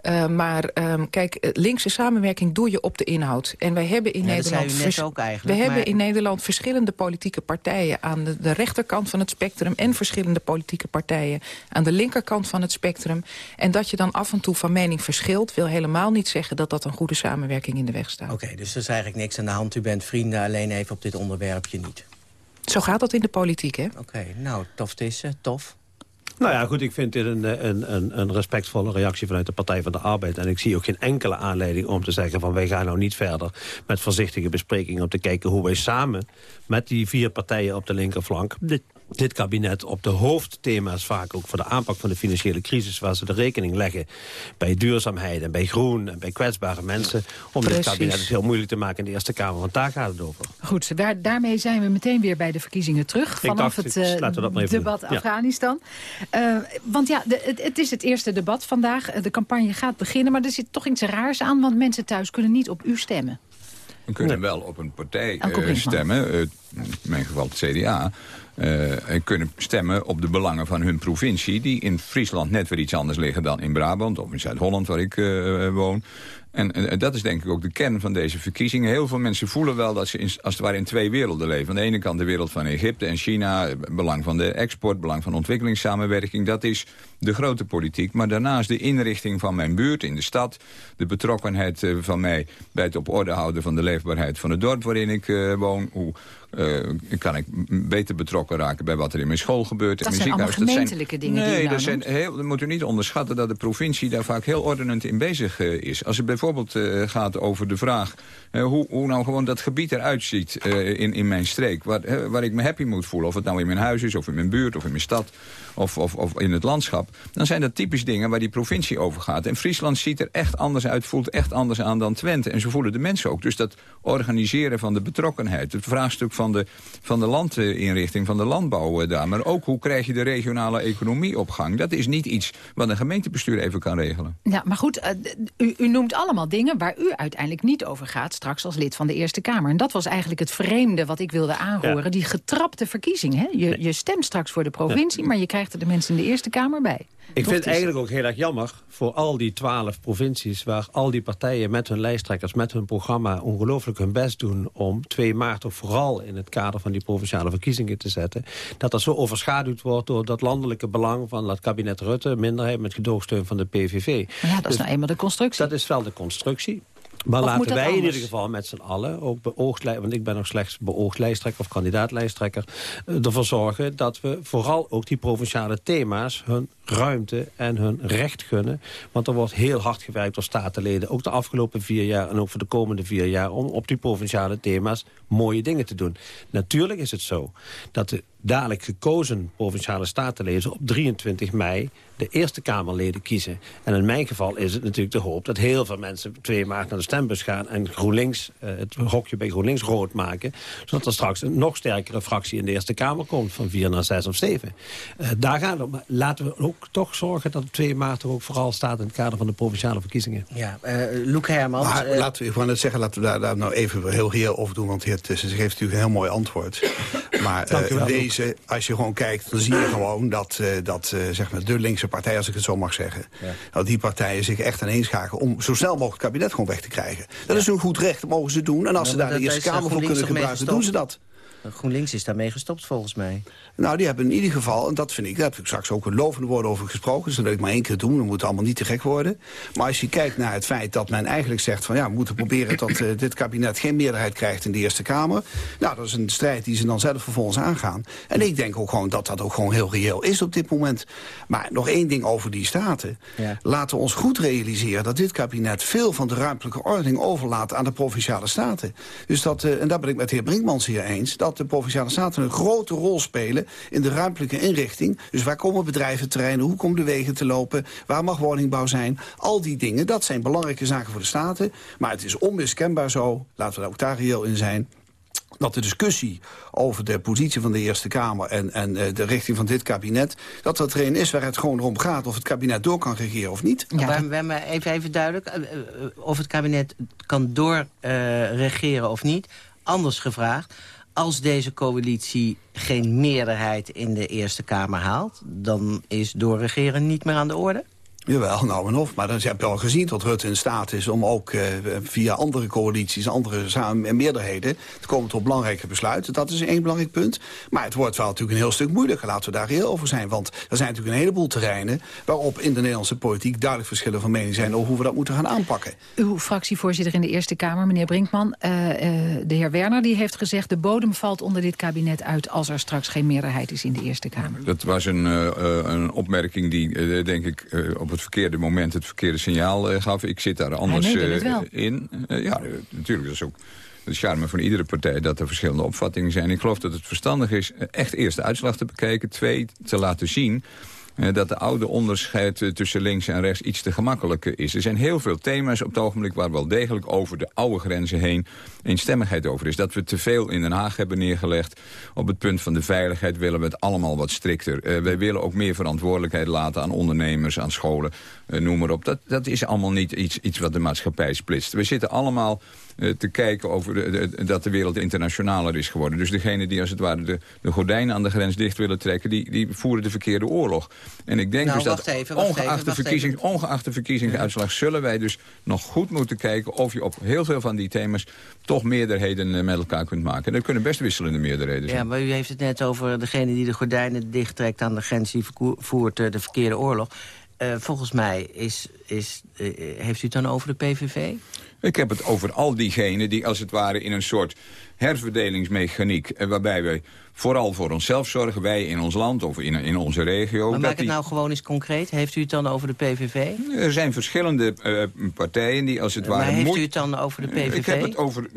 Eh, maar ehm, kijk, eh, linkse samenwerking doe je op de inhoud. En wij hebben in Ja, Nederland... ook eigenlijk, We hebben maar- in Nederland verschillende politieke partijen... aan de, de rechterkant van het spectrum... en verschillende politieke partijen aan de linkerkant van het spectrum. En dat je dan af en toe van mening verschilt... wil helemaal niet zeggen dat dat een goede samenwerking in de weg staat. Oké, dus er is eigenlijk niks aan de hand. U bent vrienden, alleen even op dit onderwerpje niet. Zo gaat dat in de politiek, hè? Oké, nou, tof Tissen, tof. Nou ja, goed, ik vind dit een, eh, een, een, een respectvolle reactie vanuit de Partij van de Arbeid. En ik zie ook geen enkele aanleiding om te zeggen van... wij gaan nou niet verder met voorzichtige besprekingen... om te kijken hoe wij samen met die vier partijen op de linkerflank... dit, dit kabinet op de hoofdthema's vaak ook voor de aanpak van de financiële crisis... waar ze de rekening leggen bij duurzaamheid en bij groen en bij kwetsbare mensen... om dit Precies. kabinet het heel moeilijk te maken in de Eerste Kamer. Want daar gaat het over. Goed, daar, daarmee zijn we meteen weer bij de verkiezingen terug. Vanaf dacht, het eh, debat doen. Ja. Afghanistan. Eh, want ja, de- het, het is het eerste debat vandaag. Eh, De campagne gaat beginnen, maar er zit toch iets raars aan... want mensen thuis kunnen niet op u stemmen. We kunnen wel op een partij Brinkman. stemmen, in mijn geval het CDA... en kunnen stemmen op de belangen van hun provincie... die in Friesland net weer iets anders liggen dan in Brabant... of in Zuid-Holland, waar ik eh, woon. En, en dat is denk ik ook de kern van deze verkiezingen. Heel veel mensen voelen wel dat ze in, als het ware in twee werelden leven. Aan de ene kant de wereld van Egypte en China... belang van de export, belang van ontwikkelingssamenwerking. Dat is de grote politiek. Maar daarnaast de inrichting van mijn buurt in de stad... de betrokkenheid eh, van mij bij het op orde houden van de leefbaarheid van het dorp waarin ik eh, woon... Hoe, eh, kan ik beter betrokken raken bij wat er in mijn school gebeurt. Dat in zijn mijn allemaal ziekenhuis. gemeentelijke dingen die u Nee, nou dat zijn noemt. heel, dat moet u niet onderschatten dat de provincie daar vaak heel ordenend in bezig is. Als het bijvoorbeeld gaat over de vraag hoe, hoe nou gewoon dat gebied eruit ziet eh, in, in mijn streek. Waar, eh, waar ik me happy moet voelen. Of het nou in mijn huis is, of in mijn buurt, of in mijn stad, of, of, of in het landschap. Dan zijn dat typisch dingen waar die provincie over gaat. En Friesland ziet er echt anders uit, voelt echt anders aan dan Twente. En zo voelen de mensen ook. Dus dat organiseren van de betrokkenheid, het vraagstuk van de, van de landinrichting, van de landbouw daar. Maar ook hoe krijg je de regionale economie op gang. Dat is niet iets wat een gemeentebestuur even kan regelen. Ja, maar goed, u, u noemt allemaal dingen waar u uiteindelijk niet over gaat... straks als lid van de Eerste Kamer. En dat was eigenlijk het vreemde wat ik wilde aanhoren. Die getrapte verkiezing. Hè? Je, je stemt straks voor de provincie, maar je krijgt er de mensen in de Eerste Kamer bij. Ik vind het eigenlijk ook heel erg jammer voor al die twaalf provincies... waar al die partijen met hun lijsttrekkers, met hun programma... ongelooflijk hun best doen om 2 maart ook vooral... in het kader van die provinciale verkiezingen te zetten... dat dat zo overschaduwd wordt door dat landelijke belang van het kabinet Rutte... minderheid met gedoogsteun van de PVV. Maar ja, dat is dus nou eenmaal de constructie. Dat is wel de constructie. Maar laten wij in ieder geval met z'n allen, ook beoogd, want ik ben nog slechts beoogd lijsttrekker of kandidaatlijsttrekker, eh, ervoor zorgen dat we vooral ook die provinciale thema's hun ruimte en hun recht gunnen. Want er wordt heel hard gewerkt door statenleden, ook de afgelopen vier jaar en ook voor de komende vier jaar, om op die provinciale thema's mooie dingen te doen. Natuurlijk is het zo dat de dadelijk gekozen provinciale statenleden op 23 mei de Eerste Kamerleden kiezen. En in mijn geval is het natuurlijk de hoop dat heel veel mensen 2 maart naar de stembus gaan... en GroenLinks, uh, het hokje bij GroenLinks rood maken... zodat er straks een nog sterkere fractie in de Eerste Kamer komt... van 4 naar 6 of 7. Uh, eh, daar gaan we, laten we ook toch zorgen dat 2 maart er ook vooral staat... in het kader van de provinciale verkiezingen. Ja, uh, Loek Hermans... Maar, laten we, ik wou net zeggen, laten we daar, daar nou even heel heel over doen... want de heer Tussen geeft natuurlijk een heel mooi antwoord. Maar deze, als je gewoon kijkt, dan zie je gewoon dat, dat zeg maar de linkse partij... als ik het zo mag zeggen, dat die partijen zich echt aan schakelen... om zo snel mogelijk het kabinet gewoon weg te krijgen. Dat is een goed recht, dat mogen ze doen. En als ze daar de Eerste Kamer voor kunnen gebruiken, doen ze dat. GroenLinks is daarmee gestopt volgens mij. Nou, die hebben in ieder geval, en dat vind ik, daar heb ik straks ook een lovende woorden over gesproken. Dus dat wil ik maar één keer doen, dat moet allemaal niet te gek worden. Maar als je kijkt naar het feit dat men eigenlijk zegt van ja, we moeten proberen dat uh, dit kabinet geen meerderheid krijgt in de Eerste Kamer. Nou, dat is een strijd die ze dan zelf vervolgens aangaan. En ik denk ook gewoon dat dat ook gewoon heel reëel is op dit moment. Maar nog één ding over die staten. Ja. Laten we ons goed realiseren dat dit kabinet veel van de ruimtelijke ordening overlaat aan de provinciale staten. Dus dat, uh, en daar ben ik met de heer Brinkmans hier eens, dat de provinciale staten een grote rol spelen in de ruimtelijke inrichting. Dus waar komen bedrijventerreinen, hoe komen de wegen te lopen, waar mag woningbouw zijn. Al die dingen, dat zijn belangrijke zaken voor de staten. Maar het is onmiskenbaar zo, laten we ook daar reëel in zijn dat de discussie over de positie van de Eerste Kamer... en, en uh, de richting van dit kabinet... dat dat er een is waar het gewoon om gaat... of het kabinet door kan regeren of niet. Ja, maar, maar even, even duidelijk. Uh, of het kabinet kan doorregeren of niet. Anders gevraagd als deze coalitie geen meerderheid in de Eerste Kamer haalt... dan is doorregeren niet meer aan de orde? Jawel, nou en of. Maar dan heb je al gezien dat Rutte in staat is om ook uh, via andere coalities, andere samen meerderheden, te komen tot belangrijke besluiten. Dat is één belangrijk punt. Maar het wordt wel natuurlijk een heel stuk moeilijker. Laten we daar heel over zijn. Want er zijn natuurlijk een heleboel terreinen waarop in de Nederlandse politiek duidelijk verschillen van mening zijn over hoe we dat moeten gaan aanpakken. Uw fractievoorzitter in de Eerste Kamer, meneer Brinkman, uh, uh, de heer Werner, die heeft gezegd de bodem valt onder dit kabinet uit als er straks geen meerderheid is in de Eerste Kamer. Dat was een, een opmerking die, denk ik, op het verkeerde moment het verkeerde signaal uh, gaf. Ik zit daar anders uh, in. Uh, ja, natuurlijk, dat is ook de charme van iedere partij... dat er verschillende opvattingen zijn. Ik geloof dat het verstandig is echt eerst de uitslag te bekijken. Twee, te laten zien eh, dat de oude onderscheid eh, tussen links en rechts iets te gemakkelijk is. Er zijn heel veel thema's op het ogenblik waar wel degelijk over de oude grenzen heen eenstemmigheid over is. Dat we te veel in Den Haag hebben neergelegd. Op het punt van de veiligheid willen we het allemaal wat strikter. Uh, wij willen ook meer verantwoordelijkheid laten aan ondernemers, aan scholen, noem maar op. Dat, dat is allemaal niet iets, iets wat de maatschappij splitst. We zitten allemaal te kijken over de, dat de wereld internationaler is geworden. Dus degene die als het ware de, de gordijnen aan de grens dicht willen trekken... die, die voeren de verkeerde oorlog. En ik denk nou, dus dat even, ongeacht, de verkiezing, ongeacht de verkiezingsuitslag... zullen wij dus nog goed moeten kijken of je op heel veel van die thema's... toch meerderheden eh, met elkaar kunt maken. En er kunnen best wisselende meerderheden zijn. Ja, maar u heeft het net over degene die de gordijnen dichttrekt aan de grens... die voert uh, de verkeerde oorlog. Uh, volgens mij is, is, uh, heeft u het dan over de PVV? Ik heb het over al diegenen die als het ware in een soort herverdelingsmechaniek... Eh, waarbij wij vooral voor onszelf zorgen, wij in ons land of in, in onze regio. Maar maak het nou gewoon eens concreet. Heeft u het dan over de PVV? Er zijn verschillende uh, partijen die als het maar ware... heeft u het dan over de PVV? Ik heb het over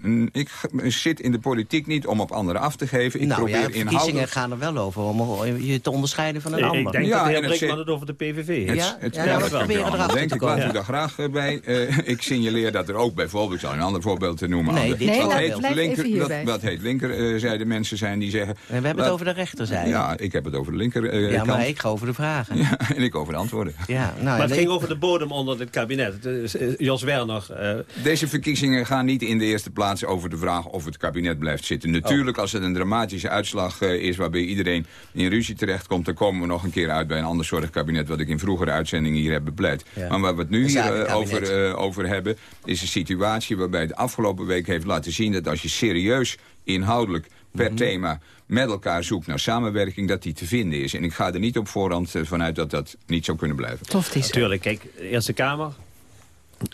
Mm, Ik zit in de politiek niet om op anderen af te geven. Ik nou probeer ja, verkiezingen inhoudelijk... gaan er wel over om je te onderscheiden van een Ik ander. denk Ja, dat de heer het Brinkman zit- het over de PVV heeft. Ja? het, Ja, ja, wel. erachter denk ik, laat u daar graag eh, bij. Eh, ik signaleer dat er ook bijvoorbeeld, ik zal een ander voorbeeld te noemen. Nee, dit Nee, wat linker. Wat, wat heet linkerzijde mensen zijn die zeggen... we hebben het over de rechterzijde. Ja, ik heb het over de linker eh, Ja, maar kant. ik ga over de vragen. Ja, en ik over de antwoorden. Ja, nou, Maar het ging over de bodem onder het kabinet. Dus, eh, Jos Werner, eh, Deze verkiezingen gaan niet in de eerste plaats over de vraag of het kabinet blijft zitten. Natuurlijk, als het een dramatische uitslag eh, is waarbij iedereen in ruzie terechtkomt... dan komen we nog een keer uit bij een ander soort kabinet... wat ik in vroegere uitzendingen hier heb bepleit. Ja. Maar waar we het nu hier eh, over, eh, over hebben... is een situatie waarbij de afgelopen week heeft laten zien... dat als je serieus, inhoudelijk, per Mhm. thema met elkaar zoekt naar samenwerking... dat die te vinden is. En ik ga er niet op voorhand eh, vanuit dat dat niet zou kunnen blijven. Tof is natuurlijk, kijk, de Eerste Kamer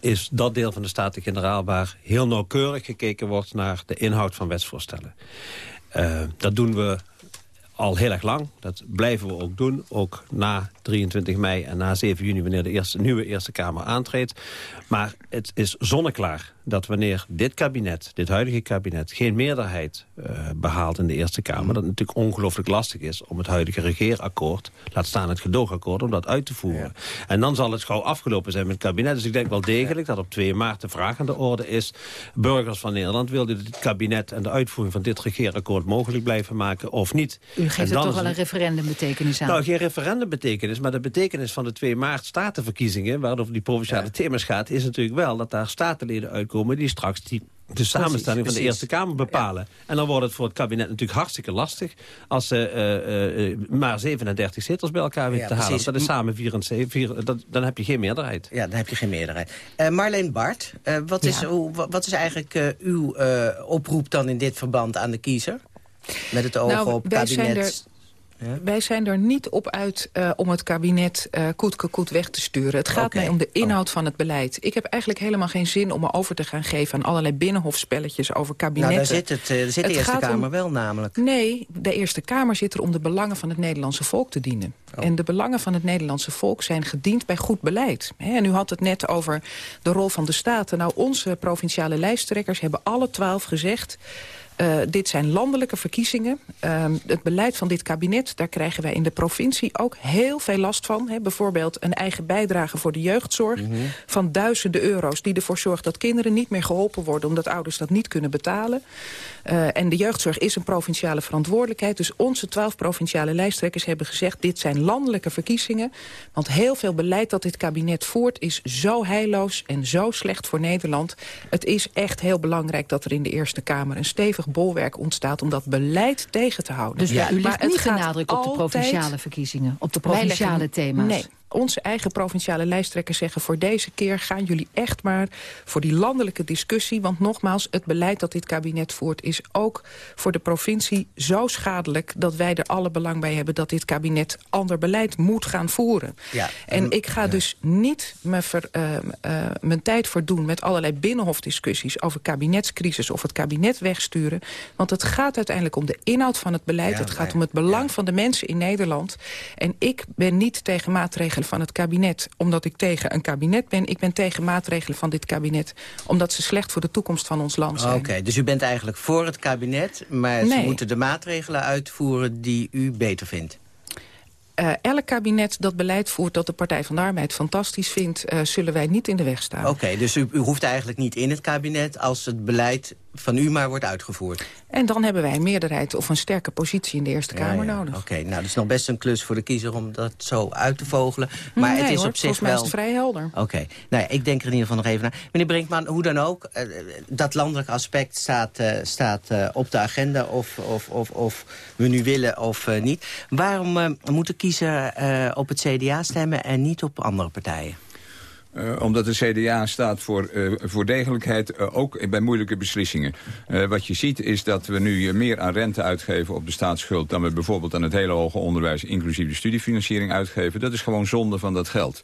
is dat deel van de Staten-Generaal... waar heel nauwkeurig gekeken wordt naar de inhoud van wetsvoorstellen. Eh, dat doen we al heel erg lang. Dat blijven we ook doen. Ook na 23 mei en na 7 juni... wanneer de eerste, nieuwe Eerste Kamer aantreedt. Maar het is zonneklaar dat wanneer dit kabinet, dit huidige kabinet... geen meerderheid eh, behaalt in de Eerste Kamer... dat het natuurlijk ongelooflijk lastig is om het huidige regeerakkoord... laat staan het gedoogakkoord, om dat uit te voeren. En dan zal het gauw afgelopen zijn met het kabinet. Dus ik denk wel degelijk dat op 2 maart de vraag aan de orde is... burgers van Nederland, wil u dit kabinet en de uitvoering van dit regeerakkoord... mogelijk blijven maken of niet? U En geeft er dan toch wel een referendumbetekenis aan. nou, geen referendumbetekenis, maar de betekenis van de 2 maart statenverkiezingen... waar het over die provinciale thema's gaat, is natuurlijk wel... dat daar statenleden uitkomen die straks die, de samenstelling van de. Eerste Kamer bepalen. En dan wordt het voor het kabinet natuurlijk hartstikke lastig... als ze eh, eh, eh, maar 37 zetels bij elkaar weten Ja, te halen. Dat is samen 74, vier- dat, dan heb je geen meerderheid. Ja, dan heb je geen meerderheid. Eh, Marleen Bart, eh, wat, is, Ja. hoe, wa- wat is eigenlijk eh, uw eh, oproep dan in dit verband aan de kiezer? Met het oog Nou, op wij Wij zijn er niet op uit eh, om het kabinet eh koet koet weg te sturen. Het gaat mij om de inhoud van het beleid. Ik heb eigenlijk helemaal geen zin om me over te gaan geven... aan allerlei binnenhofspelletjes over kabinetten. Nou, daar zit, het, eh, daar zit de Eerste om- Kamer wel namelijk. Nee, de Eerste Kamer zit er om de belangen van het Nederlandse volk te dienen. Oh. En de belangen van het Nederlandse volk zijn gediend bij goed beleid. En u had het net over de rol van de Staten. Nou, onze provinciale lijsttrekkers hebben alle twaalf gezegd... eh, dit zijn landelijke verkiezingen. Ehm, het beleid van dit kabinet, daar krijgen wij in de provincie ook heel veel last van. Hè. Bijvoorbeeld een eigen bijdrage voor de jeugdzorg van duizenden euro's... die ervoor zorgt dat kinderen niet meer geholpen worden... omdat ouders dat niet kunnen betalen. Eh, en de jeugdzorg is een provinciale verantwoordelijkheid. Dus onze twaalf provinciale lijsttrekkers hebben gezegd... dit zijn landelijke verkiezingen. Want heel veel beleid dat dit kabinet voert... is zo heilloos en zo slecht voor Nederland. Het is echt heel belangrijk dat er in de Eerste Kamer... een stevig bolwerk ontstaat om dat beleid tegen te houden. Dus Ja. u legt niet de nadruk op de altijd- provinciale verkiezingen, op de leggen- provinciale thema's. Nee, onze eigen provinciale lijsttrekkers zeggen... voor deze keer gaan jullie echt maar voor die landelijke discussie. Want nogmaals, het beleid dat dit kabinet voert... is ook voor de provincie zo schadelijk... dat wij er alle belang bij hebben dat dit kabinet ander beleid moet gaan voeren. Ja. En ik ga dus niet me ver, eh, eh, mijn tijd verdoen met allerlei binnenhofdiscussies... over kabinetscrisis of het kabinet wegsturen. Want het gaat uiteindelijk om de inhoud van het beleid. Ja, het gaat om het belang van de mensen in Nederland. En ik ben niet tegen maatregelen van het kabinet... omdat ik tegen een kabinet ben. Ik ben tegen maatregelen van dit kabinet... omdat ze slecht voor de toekomst van ons land zijn. Oké, dus u bent eigenlijk voor het kabinet... maar ze moeten de maatregelen uitvoeren die u beter vindt. Eh, elk kabinet dat beleid voert dat de Partij van de Arbeid fantastisch vindt... eh, zullen wij niet in de weg staan. Oké, dus u, u hoeft eigenlijk niet in het kabinet... als het beleid van u maar wordt uitgevoerd. En dan hebben wij een meerderheid of een sterke positie in de Eerste Kamer Ja, nodig. Oké, nou, dat is nog best een klus voor de kiezer om dat zo uit te vogelen. Maar nee, het is hoor, op zich wel... is het vrij helder. Oké, nou ja, ik denk er in ieder geval nog even naar. Meneer Brinkman, hoe dan ook, eh, dat landelijk aspect staat, staat op de agenda... Of, of, of, of we nu willen of niet. Waarom eh, moet eh, op het CDA stemmen en niet op andere partijen? Eh, omdat de CDA staat voor, eh, voor degelijkheid, ook bij moeilijke beslissingen. Wat je ziet is dat we nu meer aan rente uitgeven op de staatsschuld... dan we bijvoorbeeld aan het hele hoger onderwijs... inclusief de studiefinanciering uitgeven. Dat is gewoon zonde van dat geld.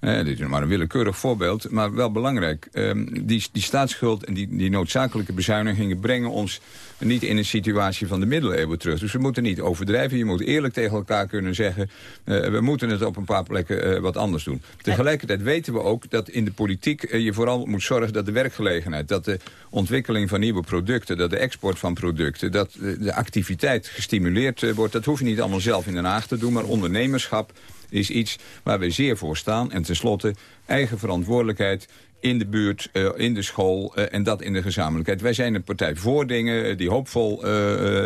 dit is maar een willekeurig voorbeeld, maar wel belangrijk. Ehm, die, die staatsschuld en die, die noodzakelijke bezuinigingen brengen ons niet in een situatie van de middeleeuwen terug. Dus we moeten niet overdrijven. Je moet eerlijk tegen elkaar kunnen zeggen... Uh, we moeten het op een paar plekken uh, wat anders doen. Tegelijkertijd weten we ook dat in de politiek uh, je vooral moet zorgen... dat de werkgelegenheid, dat de ontwikkeling van nieuwe producten... dat de export van producten, dat de activiteit gestimuleerd wordt. Dat hoef je niet allemaal zelf in Den Haag te doen, maar ondernemerschap is iets waar we zeer voor staan. En tenslotte eigen verantwoordelijkheid in de buurt, uh, in de school uh, en dat in de gezamenlijkheid. Wij zijn een partij voor dingen die hoopvol uh,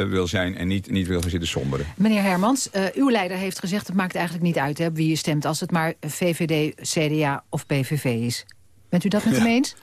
wil zijn en niet, niet wil gaan zitten somberen. Meneer Hermans, uw leider heeft gezegd... het maakt eigenlijk niet uit hè, wie je stemt... als het maar VVD, CDA of PVV is. Bent u dat met ja. hem eens?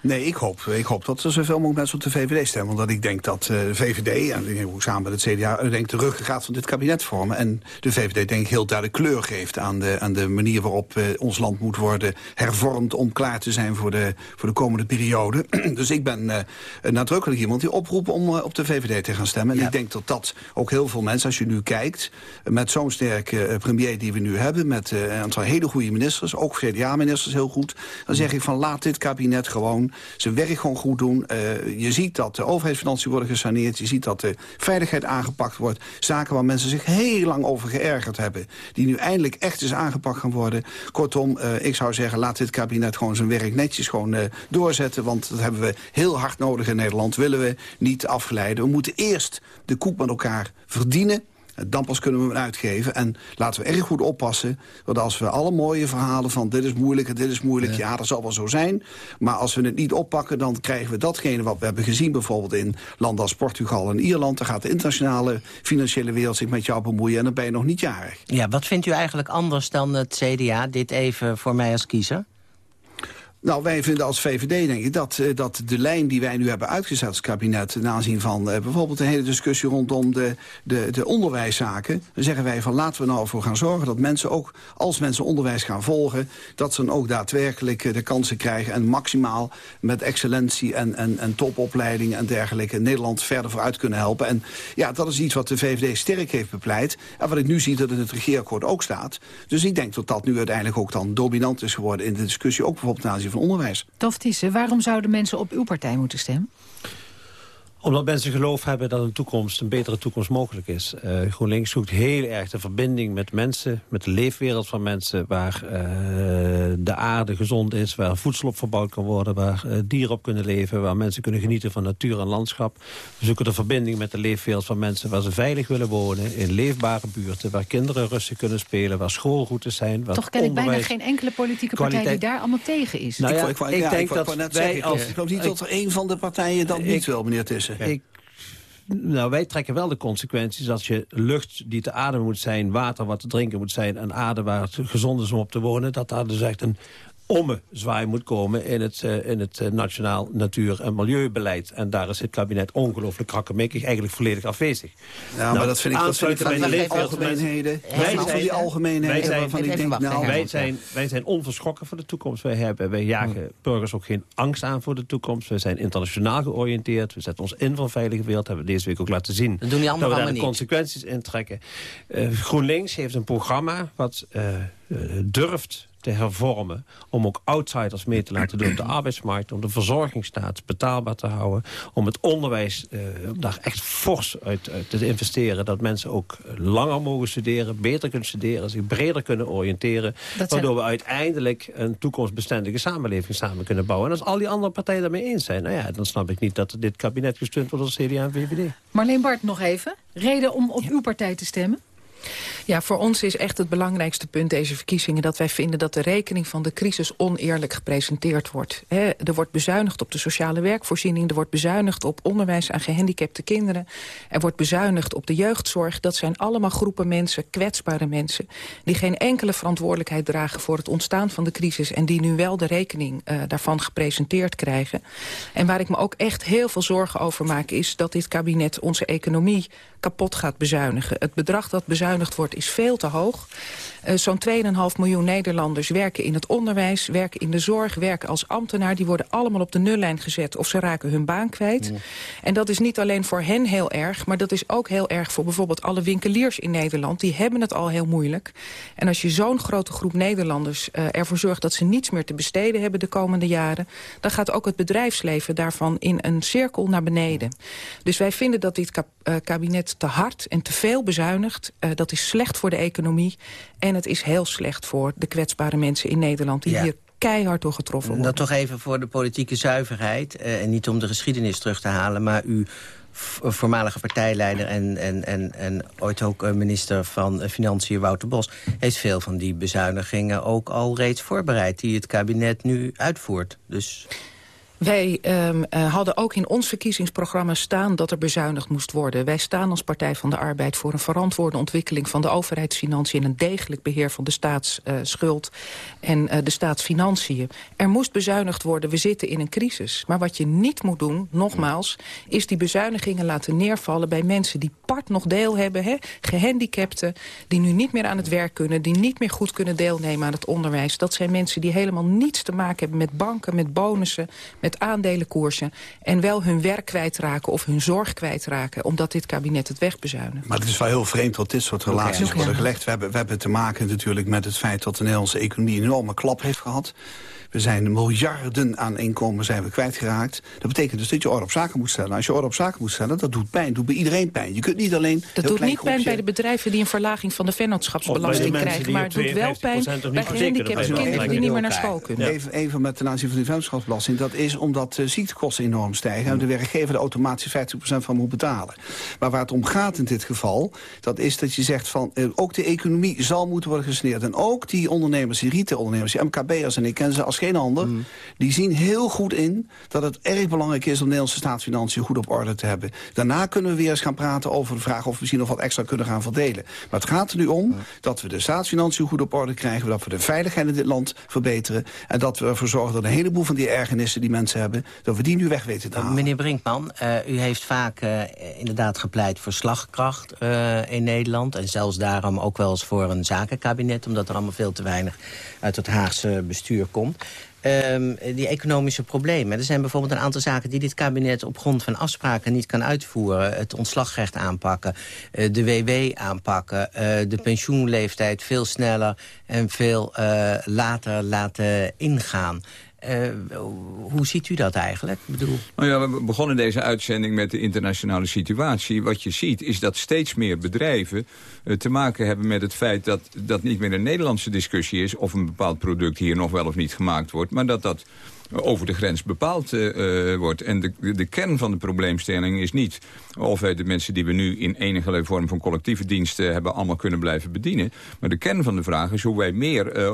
Nee, ik hoop, ik hoop dat er zoveel mogelijk mensen op de VVD stemmen. Omdat ik denk dat de VVD, en ook samen met het CDA... Uh, denk de ruggengraat van dit kabinet vormen. En de VVD denk ik heel duidelijk kleur geeft aan de, aan de manier waarop uh, ons land moet worden hervormd... om klaar te zijn voor de, voor de komende periode. dus ik ben nadrukkelijk iemand die oproept om op de VVD te gaan stemmen. En ja. ik denk dat dat ook heel veel mensen, als je nu kijkt... met zo'n sterke premier die we nu hebben... met een aantal hele goede ministers, ook CDA-ministers heel goed... dan zeg ik van laat dit kabinet gewoon zijn werk gewoon goed doen. Uh, je ziet dat de overheidsfinanciën worden gesaneerd. Je ziet dat de veiligheid aangepakt wordt. Zaken waar mensen zich heel lang over geërgerd hebben. Die nu eindelijk echt eens aangepakt gaan worden. Kortom, uh, ik zou zeggen, laat dit kabinet gewoon zijn werk netjes gewoon uh, doorzetten. Want dat hebben we heel hard nodig in Nederland. Willen we niet afgeleiden. We moeten eerst de koek met elkaar verdienen. Dan pas kunnen we hem uitgeven. En laten we erg goed oppassen. Want als we alle mooie verhalen van dit is moeilijk en dit is moeilijk... Ja. ja, dat zal wel zo zijn. Maar als we het niet oppakken, dan krijgen we datgene wat we hebben gezien... bijvoorbeeld in landen als Portugal en Ierland. Dan gaat de internationale financiële wereld zich met jou bemoeien... en dan ben je nog niet jarig. Ja, wat vindt u eigenlijk anders dan het CDA? Dit even voor mij als kiezer. Nou, wij vinden als VVD denk ik dat, uh, dat de lijn die wij nu hebben uitgezet als kabinet... ten aanzien van uh, bijvoorbeeld de hele discussie rondom de, de, de onderwijszaken... dan zeggen wij van laten we nou voor gaan zorgen dat mensen ook... als mensen onderwijs gaan volgen... dat ze dan ook daadwerkelijk uh, de kansen krijgen... en maximaal met excellentie en, en, en topopleiding en dergelijke... Nederland verder vooruit kunnen helpen. En ja, dat is iets wat de VVD sterk heeft bepleit... en wat ik nu zie dat in het regeerakkoord ook staat. Dus ik denk dat dat nu uiteindelijk ook dan dominant is geworden... in de discussie ook bijvoorbeeld ten van onderwijs. Tof waarom zouden mensen op uw partij moeten stemmen? Omdat mensen geloof hebben dat een toekomst, een betere toekomst mogelijk is. Uh, GroenLinks zoekt heel erg de verbinding met mensen, met de leefwereld van mensen... waar uh, de aarde gezond is, waar voedsel op verbouwd kan worden... waar uh, dieren op kunnen leven, waar mensen kunnen genieten van natuur en landschap. We zoeken de verbinding met de leefwereld van mensen waar ze veilig willen wonen... in leefbare buurten, waar kinderen rustig kunnen spelen, waar schoolroutes zijn... Waar Toch ken ik bijna geen enkele politieke partij die daar allemaal tegen is. Nou ja, ik, ik, ik denk dat wij zeggen, als... Ik geloof niet dat er een van de partijen dat niet wil, meneer Tissen. Ik, nou, wij trekken wel de consequenties als je lucht die te ademen moet zijn... water wat te drinken moet zijn en aarde waar het gezond is om op te wonen... dat daar dus echt een ommezwaai moet komen in het, uh, in het uh, nationaal natuur- en milieubeleid. En daar is het kabinet ongelooflijk krakkemikkig, eigenlijk volledig afwezig. Ja, nou, maar dat vind ik, dat vind ik van die algemeenheden. Wij zijn, van die algemeenheden wij zijn, waarvan ik denk, nou... Wij zijn, wij zijn onverschrokken voor de toekomst. Wij, hebben, wij jagen burgers ook geen angst aan voor de toekomst. We zijn internationaal georiënteerd. We zetten ons in voor een veilige wereld. Hebben we deze week ook laten zien. Dat, doen die dat we daar de consequenties in trekken. Uh, GroenLinks heeft een programma wat durft te hervormen. Om ook outsiders mee te laten doen op de arbeidsmarkt. Om de verzorgingsstaat betaalbaar te houden. Om het onderwijs uh, daar echt fors uit, uit, te investeren. Dat mensen ook langer mogen studeren. Beter kunnen studeren. Zich breder kunnen oriënteren. waardoor we uiteindelijk een toekomstbestendige samenleving samen kunnen bouwen. En als al die andere partijen daarmee eens zijn. Nou ja, dan snap ik niet dat dit kabinet gesteund wordt door CDA en VVD. Marleen Bart nog even. Reden om op uw partij te stemmen? Ja, voor ons is echt het belangrijkste punt deze verkiezingen... dat wij vinden dat de rekening van de crisis oneerlijk gepresenteerd wordt. er wordt bezuinigd op de sociale werkvoorziening... er wordt bezuinigd op onderwijs aan gehandicapte kinderen... er wordt bezuinigd op de jeugdzorg. Dat zijn allemaal groepen mensen, kwetsbare mensen... die geen enkele verantwoordelijkheid dragen voor het ontstaan van de crisis... en die nu wel de rekening uh, daarvan gepresenteerd krijgen. En waar ik me ook echt heel veel zorgen over maak... is dat dit kabinet onze economie kapot gaat bezuinigen. Het bedrag dat bezuinigd wordt is veel te hoog. Uh, Zo'n 2,5 miljoen Nederlanders werken in het onderwijs, werken in de zorg, werken als ambtenaar. Die worden allemaal op de nullijn gezet of ze raken hun baan kwijt. En dat is niet alleen voor hen heel erg, maar dat is ook heel erg voor bijvoorbeeld alle winkeliers in Nederland. Die hebben het al heel moeilijk. En als je zo'n grote groep Nederlanders uh, ervoor zorgt dat ze niets meer te besteden hebben de komende jaren, dan gaat ook het bedrijfsleven daarvan in een cirkel naar beneden. Dus wij vinden dat dit uh, kabinet te hard en te veel bezuinigt. dat is slecht voor de economie. En het is heel slecht voor de kwetsbare mensen in Nederland... die hier keihard door getroffen worden. Dat toch even voor de politieke zuiverheid. Uh, en niet om de geschiedenis terug te halen... maar u voormalige partijleider en, en, en, en ooit ook minister van Financiën Wouter Bos... heeft veel van die bezuinigingen ook al reeds voorbereid... die het kabinet nu uitvoert. Dus... Wij um, uh, hadden ook in ons verkiezingsprogramma staan dat er bezuinigd moest worden. Wij staan als Partij van de Arbeid voor een verantwoorde ontwikkeling van de overheidsfinanciën en een degelijk beheer van de staatsschuld uh, en uh, de staatsfinanciën. Er moest bezuinigd worden, we zitten in een crisis. Maar wat je niet moet doen, nogmaals, is die bezuinigingen laten neervallen bij mensen die part nog deel hebben, hè? gehandicapten, die nu niet meer aan het werk kunnen, die niet meer goed kunnen deelnemen aan het onderwijs. Dat zijn mensen die helemaal niets te maken hebben met banken, met bonussen, met aandelenkoersen... en wel hun werk kwijtraken of hun zorg kwijtraken... omdat dit kabinet het wegbezuinigt. Maar het is wel heel vreemd dat dit soort relaties okay. worden gelegd. We hebben, we hebben te maken natuurlijk met het feit dat de Nederlandse economie... een enorme klap heeft gehad. We zijn miljarden aan inkomen zijn we kwijtgeraakt. Dat betekent dus dat je orde op zaken moet stellen. Als je orde op zaken moet stellen, dat doet pijn. Dat doet bij iedereen pijn. Je kunt niet alleen... Dat doet niet pijn bij de bedrijven die een verlaging van de vennootschapsbelasting krijgen. Maar het doet wel pijn bij gehandicapte kinderen die niet meer naar school kunnen. Even, even met ten aanzien van die vennootschapsbelasting. Dat is omdat de ziektekosten enorm stijgen. En de werkgever er automatisch 50% van moet betalen. Maar waar het om gaat in dit geval, dat is dat je zegt van... Eh, ook de economie zal moeten worden gesneerd. En ook die ondernemers, die retailondernemers, die MKB'ers... en ik ken ze als geen ander, mm. die zien heel goed in dat het erg belangrijk is om de Nederlandse staatsfinanciën goed op orde te hebben. Daarna kunnen we weer eens gaan praten over de vraag of we misschien nog wat extra kunnen gaan verdelen. Maar het gaat er nu om dat we de staatsfinanciën goed op orde krijgen, dat we de veiligheid in dit land verbeteren en dat we ervoor zorgen dat een heleboel van die ergernissen die mensen hebben, dat we die nu weg weten te halen. Meneer Brinkman, uh, u heeft vaak uh, inderdaad gepleit voor slagkracht uh, in Nederland en zelfs daarom ook wel eens voor een zakenkabinet, omdat er allemaal veel te weinig uit het Haagse bestuur komt. Um, die economische problemen. Er zijn bijvoorbeeld een aantal zaken die dit kabinet op grond van afspraken niet kan uitvoeren. Het ontslagrecht aanpakken, uh, de WW aanpakken, uh, de pensioenleeftijd veel sneller en veel uh, later laten ingaan. Uh, hoe ziet u dat eigenlijk? Bedoel... Nou ja, we begonnen deze uitzending met de internationale situatie. Wat je ziet is dat steeds meer bedrijven uh, te maken hebben met het feit... dat dat niet meer een Nederlandse discussie is... of een bepaald product hier nog wel of niet gemaakt wordt... maar dat dat over de grens bepaald uh, wordt. En de, de kern van de probleemstelling is niet of wij de mensen die we nu in enige vorm van collectieve diensten hebben allemaal kunnen blijven bedienen. Maar de kern van de vraag is hoe wij meer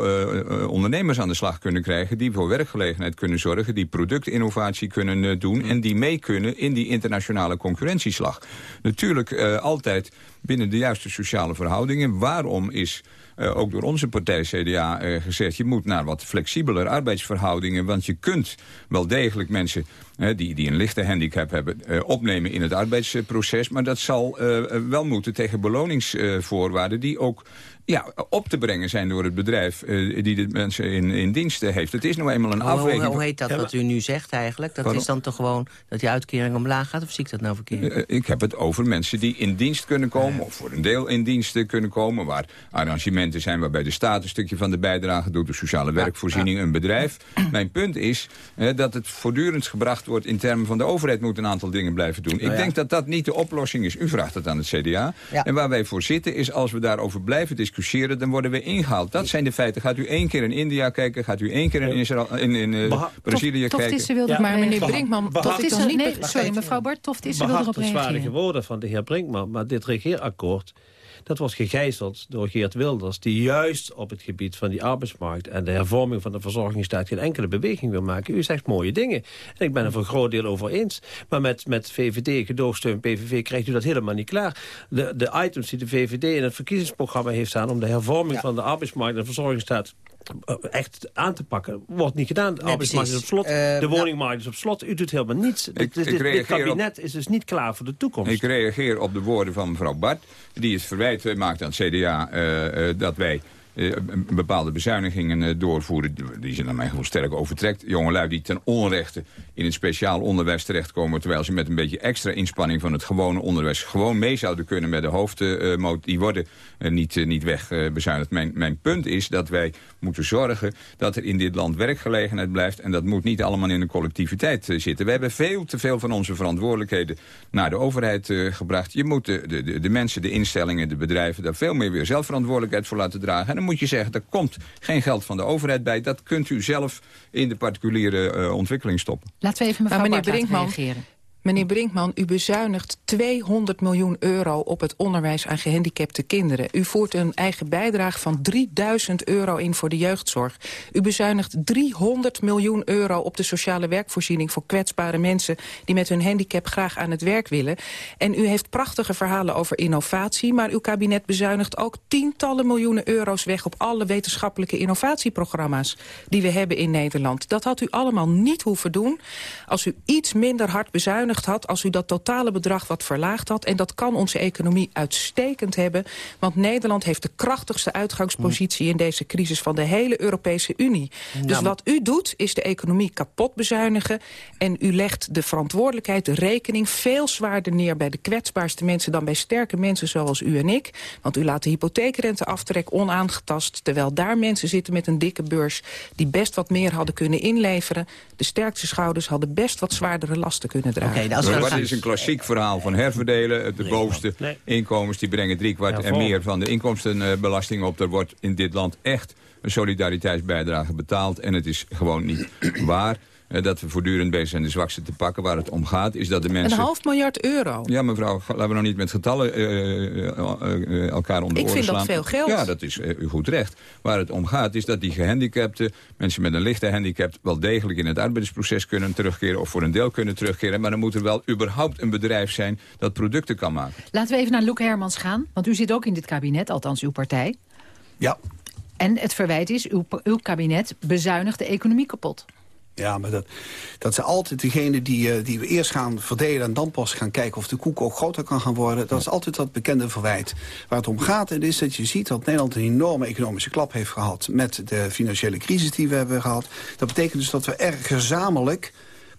ondernemers aan de slag kunnen krijgen die voor werkgelegenheid kunnen zorgen, die productinnovatie kunnen doen en die mee kunnen in die internationale concurrentieslag. Natuurlijk altijd binnen de juiste sociale verhoudingen. Waarom is uh, ook door onze partij CDA uh, gezegd... je moet naar wat flexibeler arbeidsverhoudingen... want je kunt wel degelijk mensen uh, die, die een lichte handicap hebben... opnemen in het arbeidsproces. Maar dat zal wel moeten tegen beloningsvoorwaarden... die ook ja, op te brengen zijn door het bedrijf uh, die de mensen in, in dienst heeft. Het is nou eenmaal een afweging. Hoe, hoe, heet dat wat u nu zegt eigenlijk? Dat is dan toch gewoon dat die uitkering omlaag gaat? Of zie ik dat nou verkeerd? Uh, ik heb het over mensen die in dienst kunnen komen... of voor een deel in dienst kunnen komen... waar arrangementen zijn waarbij de staat een stukje van de bijdrage doet... de sociale werkvoorziening, een bedrijf. Mijn punt is uh, dat het voortdurend gebracht wordt... in termen van de overheid moet een aantal dingen blijven doen. Ik denk dat dat niet de oplossing is. U vraagt het aan het CDA. En waar wij voor zitten is als we daarover blijven discussiëren discussiëren, dan worden we ingehaald. Dat zijn de feiten. Gaat u één keer in India kijken, gaat u één keer in, Israël, in, in uh, Brazilië tof, kijken. Tof wilde ja, maar meneer Brinkman... Tof is er, nee, sorry, mevrouw Bart, Toft is er wilde op reageren. woorden van de heer Brinkman, maar dit regeerakkoord dat was gegijzeld door Geert Wilders... die juist op het gebied van die arbeidsmarkt... en de hervorming van de verzorgingsstaat geen enkele beweging wil maken. U zegt mooie dingen. En ik ben er voor een groot deel over eens. Maar met, met VVD, gedoogsteun, PVV krijgt u dat helemaal niet klaar. De, de items die de VVD in het verkiezingsprogramma heeft staan... om de hervorming van de arbeidsmarkt en de verzorgingsstaat echt aan te pakken. Wordt niet gedaan. De nee, arbeidsmarkt is op slot. Uh, de nou- woningmarkt is op slot. U doet helemaal niets. Ik, dit, dit, dit kabinet is dus niet klaar voor de toekomst. Ik reageer op de woorden van mevrouw Bart. Die het verwijt maakt aan het CDA dat wij uh, bepaalde bezuinigingen uh, doorvoeren... die ze naar mijn gevoel sterk overtrekt. Jongelui die ten onrechte in het speciaal onderwijs terechtkomen... terwijl ze met een beetje extra inspanning van het gewone onderwijs... gewoon mee zouden kunnen met de hoofdmoot... die worden niet, niet wegbezuinigd. Mijn, mijn punt is dat wij moeten zorgen dat er in dit land werkgelegenheid blijft... en dat moet niet allemaal in een collectiviteit zitten. We hebben veel te veel van onze verantwoordelijkheden naar de overheid gebracht. Je moet de, de, de mensen, de instellingen, de bedrijven... daar veel meer weer zelfverantwoordelijkheid voor laten dragen moet je zeggen, er komt geen geld van de overheid bij. Dat kunt u zelf in de particuliere uh, ontwikkeling stoppen. Laten we even mevrouw maar meneer Brinkman, reageren. Meneer Brinkman, u bezuinigt 200 miljoen euro op het onderwijs aan gehandicapte kinderen. U voert een eigen bijdrage van 3000 euro in voor de jeugdzorg. U bezuinigt 300 miljoen euro op de sociale werkvoorziening voor kwetsbare mensen die met hun handicap graag aan het werk willen. En u heeft prachtige verhalen over innovatie, maar uw kabinet bezuinigt ook tientallen miljoenen euro's weg op alle wetenschappelijke innovatieprogramma's die we hebben in Nederland. Dat had u allemaal niet hoeven doen als u iets minder hard bezuinigt had... als u dat totale bedrag wat verlaagd had. En dat kan onze economie uitstekend hebben. Want Nederland heeft de krachtigste uitgangspositie... in deze crisis van de hele Europese Unie. Dus wat u doet, is de economie kapot bezuinigen. En u legt de verantwoordelijkheid, de rekening... veel zwaarder neer bij de kwetsbaarste mensen... dan bij sterke mensen zoals u en ik. Want u laat de hypotheekrenteaftrek onaangetast... terwijl daar mensen zitten met een dikke beurs... die best wat meer hadden kunnen inleveren. De sterkste schouders hadden best wat zwaardere lasten kunnen dragen. Okay, dat is een klassiek verhaal van herverdelen. De bovenste inkomens die brengen driekwart en meer van de inkomstenbelasting op. Er wordt in dit land echt een solidariteitsbijdrage betaald. En het is gewoon niet waar. Eh, dat we voortdurend bezig zijn de zwakste te pakken. Waar het om gaat is dat de mensen... Een half miljard euro? Ja, mevrouw, laten we nog niet met getallen uh, elkaar onder Ik vind dat veel geld. Ja, dat is u goed recht. Waar het om gaat is dat die gehandicapten, mensen met een lichte handicap... wel degelijk in het arbeidsproces kunnen terugkeren... of voor een deel kunnen terugkeren. Maar dan moet er wel überhaupt een bedrijf zijn dat producten kan maken. Laten we even naar Loek Hermans gaan. Want u zit ook in dit kabinet, althans uw partij. Ja. En het verwijt is, uw, uw kabinet bezuinigt de economie kapot. Ja, maar dat, dat zijn altijd degenen die, uh, die we eerst gaan verdelen... en dan pas gaan kijken of de koek ook groter kan gaan worden. Dat is altijd dat bekende verwijt. Waar het om gaat is dat je ziet dat Nederland een enorme economische klap heeft gehad... met de financiële crisis die we hebben gehad. Dat betekent dus dat we erg gezamenlijk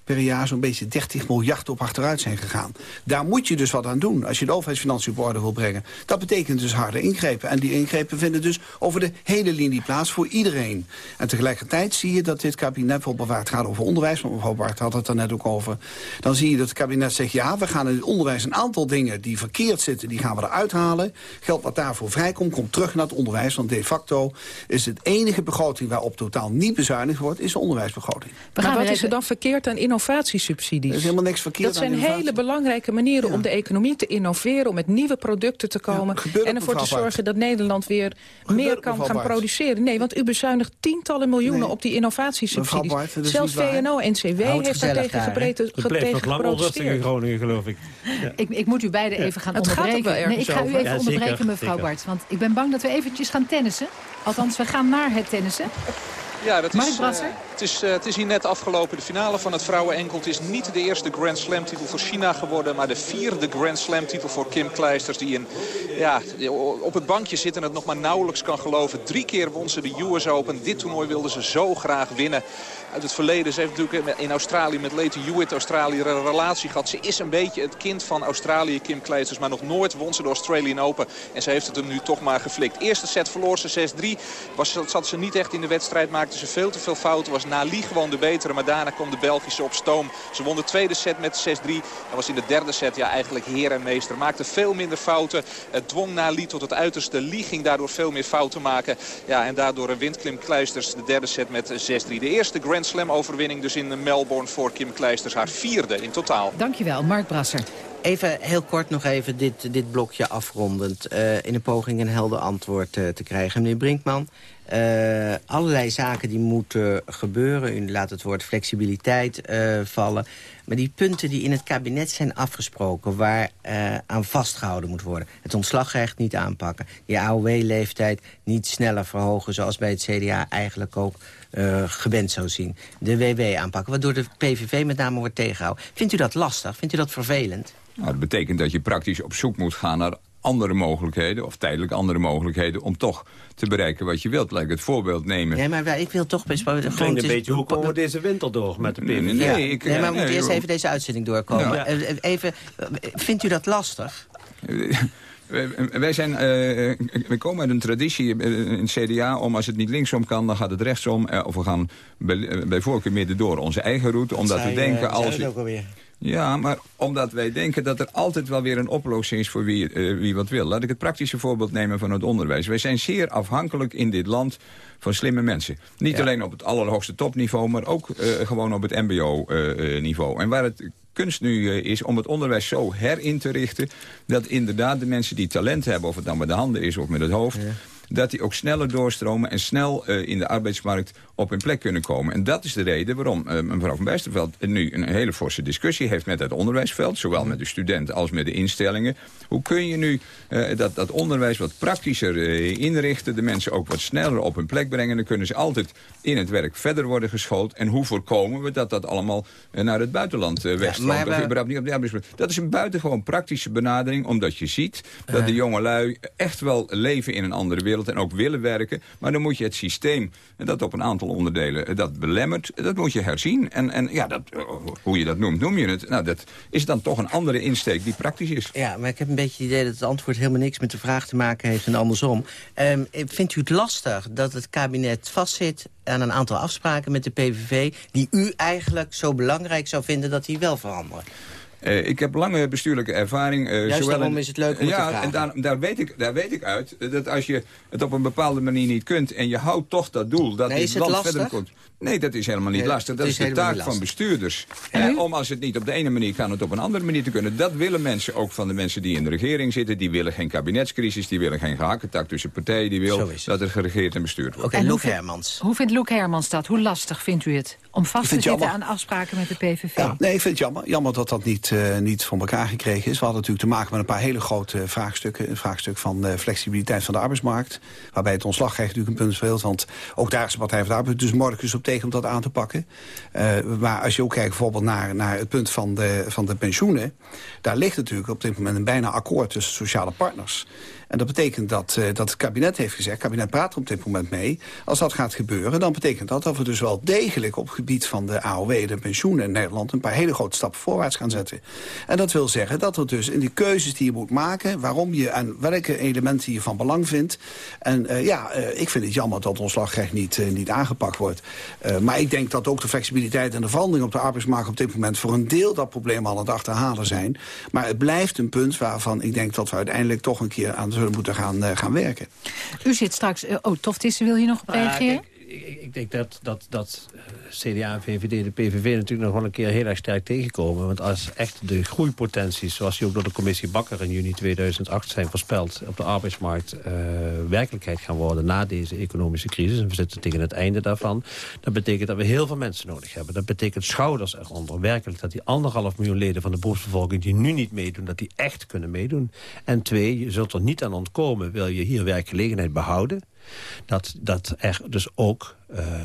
per jaar zo'n beetje 30 miljard op achteruit zijn gegaan. Daar moet je dus wat aan doen als je de overheidsfinanciën op orde wil brengen. Dat betekent dus harde ingrepen. En die ingrepen vinden dus over de hele linie plaats voor iedereen. En tegelijkertijd zie je dat dit kabinet, bijvoorbeeld waar het gaat over onderwijs... maar mevrouw Bart had het er net ook over... dan zie je dat het kabinet zegt, ja, we gaan in het onderwijs een aantal dingen... die verkeerd zitten, die gaan we eruit halen. Geld wat daarvoor vrijkomt, komt terug naar het onderwijs. Want de facto is het enige begroting waarop totaal niet bezuinigd wordt... is de onderwijsbegroting. Maar wat is er dan verkeerd aan innovatiesubsidies. Er is helemaal niks verkeerd Dat zijn hele belangrijke manieren om de economie te innoveren... om met nieuwe producten te komen. en ervoor te zorgen dat Nederland weer meer kan gaan produceren. Nee, want u bezuinigt tientallen miljoenen op die innovatiesubsidies. Zelfs VNO-NCW heeft daar tegen gepreten Het in Groningen, geloof ik. ik. Ik moet u beiden even gaan het onderbreken. nee, ik ga u even onderbreken, mevrouw Bart. Want ik ben bang dat we eventjes gaan tennissen. Althans, we gaan naar het tennissen. Ja, dat is, uh, het, is, uh, het is hier net afgelopen. De finale van het vrouwenenkel. Het is niet de eerste Grand Slam titel voor China geworden. Maar de vierde Grand Slam titel voor Kim Kleisters. Die in, ja, op het bankje zit en het nog maar nauwelijks kan geloven. Drie keer won ze de US Open. Dit toernooi wilde ze zo graag winnen uit het verleden. Ze heeft natuurlijk in Australië met Leti Hewitt Australië een relatie gehad. Ze is een beetje het kind van Australië, Kim Kleisters. Maar nog nooit won ze de Australian Open. En ze heeft het hem nu toch maar geflikt. Eerste set verloor ze 6-3. Zat ze niet echt in de wedstrijd. Maakte ze veel te veel fouten. Was Nali gewoon de betere. Maar daarna kwam de Belgische op stoom. Ze won de tweede set met 6-3. En was in de derde set ja, eigenlijk heer en meester. Maakte veel minder fouten. Het dwong Nali tot het uiterste. Lee ging daardoor veel meer fouten maken. Ja, en daardoor wint Kim Kleisters de derde set met 6-3. De eerste Grand Slam overwinning dus in Melbourne voor Kim Kleisters. Haar vierde in totaal. Dankjewel, Mark Brasser. Even heel kort nog even dit, dit blokje afrondend. Uh, in een poging een helder antwoord uh, te krijgen. Meneer Brinkman, uh, allerlei zaken die moeten gebeuren. U laat het woord flexibiliteit vallen. Maar die punten die in het kabinet zijn afgesproken... waar aan vastgehouden moet worden. Het ontslagrecht niet aanpakken. Die AOW-leeftijd niet sneller verhogen... zoals bij het CDA eigenlijk ook uh, gewend zou zien. De WW aanpakken, waardoor de PVV met name wordt tegengehouden. Vindt u dat lastig? Vindt u dat vervelend? Nou, dat betekent dat je praktisch op zoek moet gaan naar andere mogelijkheden... of tijdelijk andere mogelijkheden om toch te bereiken wat je wilt. Laat ik het voorbeeld nemen. Nee, maar ik wil toch best denk een beetje, hoe komen we deze winter door met de PVV? Nee, nee, ik, nee maar we moeten eerst even deze uitzending doorkomen. Ja. Even, vindt u dat lastig? Wij, zijn, uh, we komen uit een traditie in het CDA om als het niet linksom kan, dan gaat het rechtsom. Uh, of we gaan bij, bij voorkeur midden door onze eigen route. Omdat we denken... als ook alweer. Ja, maar omdat wij denken dat er altijd wel weer een oplossing is voor wie, uh, wie wat wil. Laat ik het praktische voorbeeld nemen van het onderwijs. Wij zijn zeer afhankelijk in dit land van slimme mensen. Niet alleen op het allerhoogste topniveau, maar ook uh, gewoon op het mbo-niveau. en waar het kunst nu uh, is om het onderwijs zo herin te richten... dat inderdaad de mensen die talent hebben, of het dan met de handen is of met het hoofd... Ja. dat die ook sneller doorstromen en snel uh, in de arbeidsmarkt op hun plek kunnen komen. En dat is de reden waarom uh, mevrouw Van Bijsterveld nu een hele forse discussie heeft met het onderwijsveld. Zowel met de studenten als met de instellingen. Hoe kun je nu uh, dat, dat onderwijs wat praktischer inrichten, de mensen ook wat sneller op hun plek brengen. Dan kunnen ze altijd in het werk verder worden geschoold. En hoe voorkomen we dat dat allemaal naar het buitenland wegstroomt? Ja, de dat is een buitengewoon praktische benadering, omdat je ziet dat de jonge lui echt wel leven in een andere wereld en ook willen werken. Maar dan moet je het systeem, dat op een aantal onderdelen eh, dat belemmert, dat moet je herzien. En, en ja, dat, eh, hoe je dat noemt, noem je het. Nou, dat is dan toch een andere insteek die praktisch is. Ja, maar ik heb een beetje het idee dat het antwoord helemaal niks met de vraag te maken heeft en andersom. Um, vindt u het lastig dat het kabinet vastzit aan een aantal afspraken met de PVV... die u eigenlijk zo belangrijk zou vinden dat die wel veranderen? Uh, ik heb lange bestuurlijke ervaring. Uh, Juist daarom in, is het leuk om ja, te vragen. En daar, daar, weet ik, daar weet ik uit dat als je het op een bepaalde manier niet kunt... en je houdt toch dat doel dat nee, dit land verder komt... Nee, dat is helemaal niet nee, lastig. Dat is, is de taak van bestuurders. Eh, om als het niet op de ene manier kan, het op een andere manier te kunnen. Dat willen mensen ook van de mensen die in de regering zitten. Die willen geen kabinetscrisis, die willen geen gehakketak tussen partijen. Die willen dat er geregeerd en bestuurd wordt. Oké, okay, Loek Hermans. Hoe vindt Loek Hermans dat? Hoe lastig vindt u het? Om vast te zitten aan afspraken met de PVV? Ja, nee, ik vind het jammer. Jammer dat dat niet, uh, niet voor elkaar gekregen is. We hadden natuurlijk te maken met een paar hele grote vraagstukken. Een vraagstuk van uh, flexibiliteit van de arbeidsmarkt. Waarbij het ontslagrecht natuurlijk een punt speelt. Want ook daar is de Partij van de Arbeid dus morgen op tegen om dat aan te pakken. Uh, maar als je ook kijkt bijvoorbeeld naar, naar het punt van de, van de pensioenen... daar ligt natuurlijk op dit moment een bijna akkoord tussen sociale partners. En dat betekent dat, uh, dat het kabinet heeft gezegd... het kabinet praat er op dit moment mee. Als dat gaat gebeuren, dan betekent dat dat we dus wel degelijk... op het gebied van de AOW, de pensioenen in Nederland... een paar hele grote stappen voorwaarts gaan zetten. En dat wil zeggen dat er dus in die keuzes die je moet maken... waarom je en welke elementen je van belang vindt... en uh, ja, uh, ik vind het jammer dat ons slagrecht niet, niet aangepakt wordt. maar ik denk dat ook de flexibiliteit en de verandering op de arbeidsmarkt... op dit moment voor een deel dat probleem al aan het achterhalen zijn. Maar het blijft een punt waarvan ik denk dat we uiteindelijk toch een keer aan zullen moeten gaan, uh, gaan werken. U zit straks... Uh, oh, Toftissen, wil je nog op reageren? Ik, ik, denk dat, dat, dat eh, CDA VVD de PVV natuurlijk nog wel een keer heel erg sterk tegenkomen. Want als echt de groeipotenties, zoals die ook door de commissie Bakker in juni 2008 zijn voorspeld, op de arbeidsmarkt uh, werkelijkheid gaan worden na deze economische crisis, en we zitten tegen het einde daarvan, dat betekent dat we heel veel mensen nodig hebben. Dat betekent schouders eronder. Werkelijk dat die anderhalf miljoen leden van de beroepsbevolking die nu niet meedoen, dat die echt kunnen meedoen. En twee, je zult er niet aan ontkomen, wil je hier werkgelegenheid behouden dat, dat er dus ook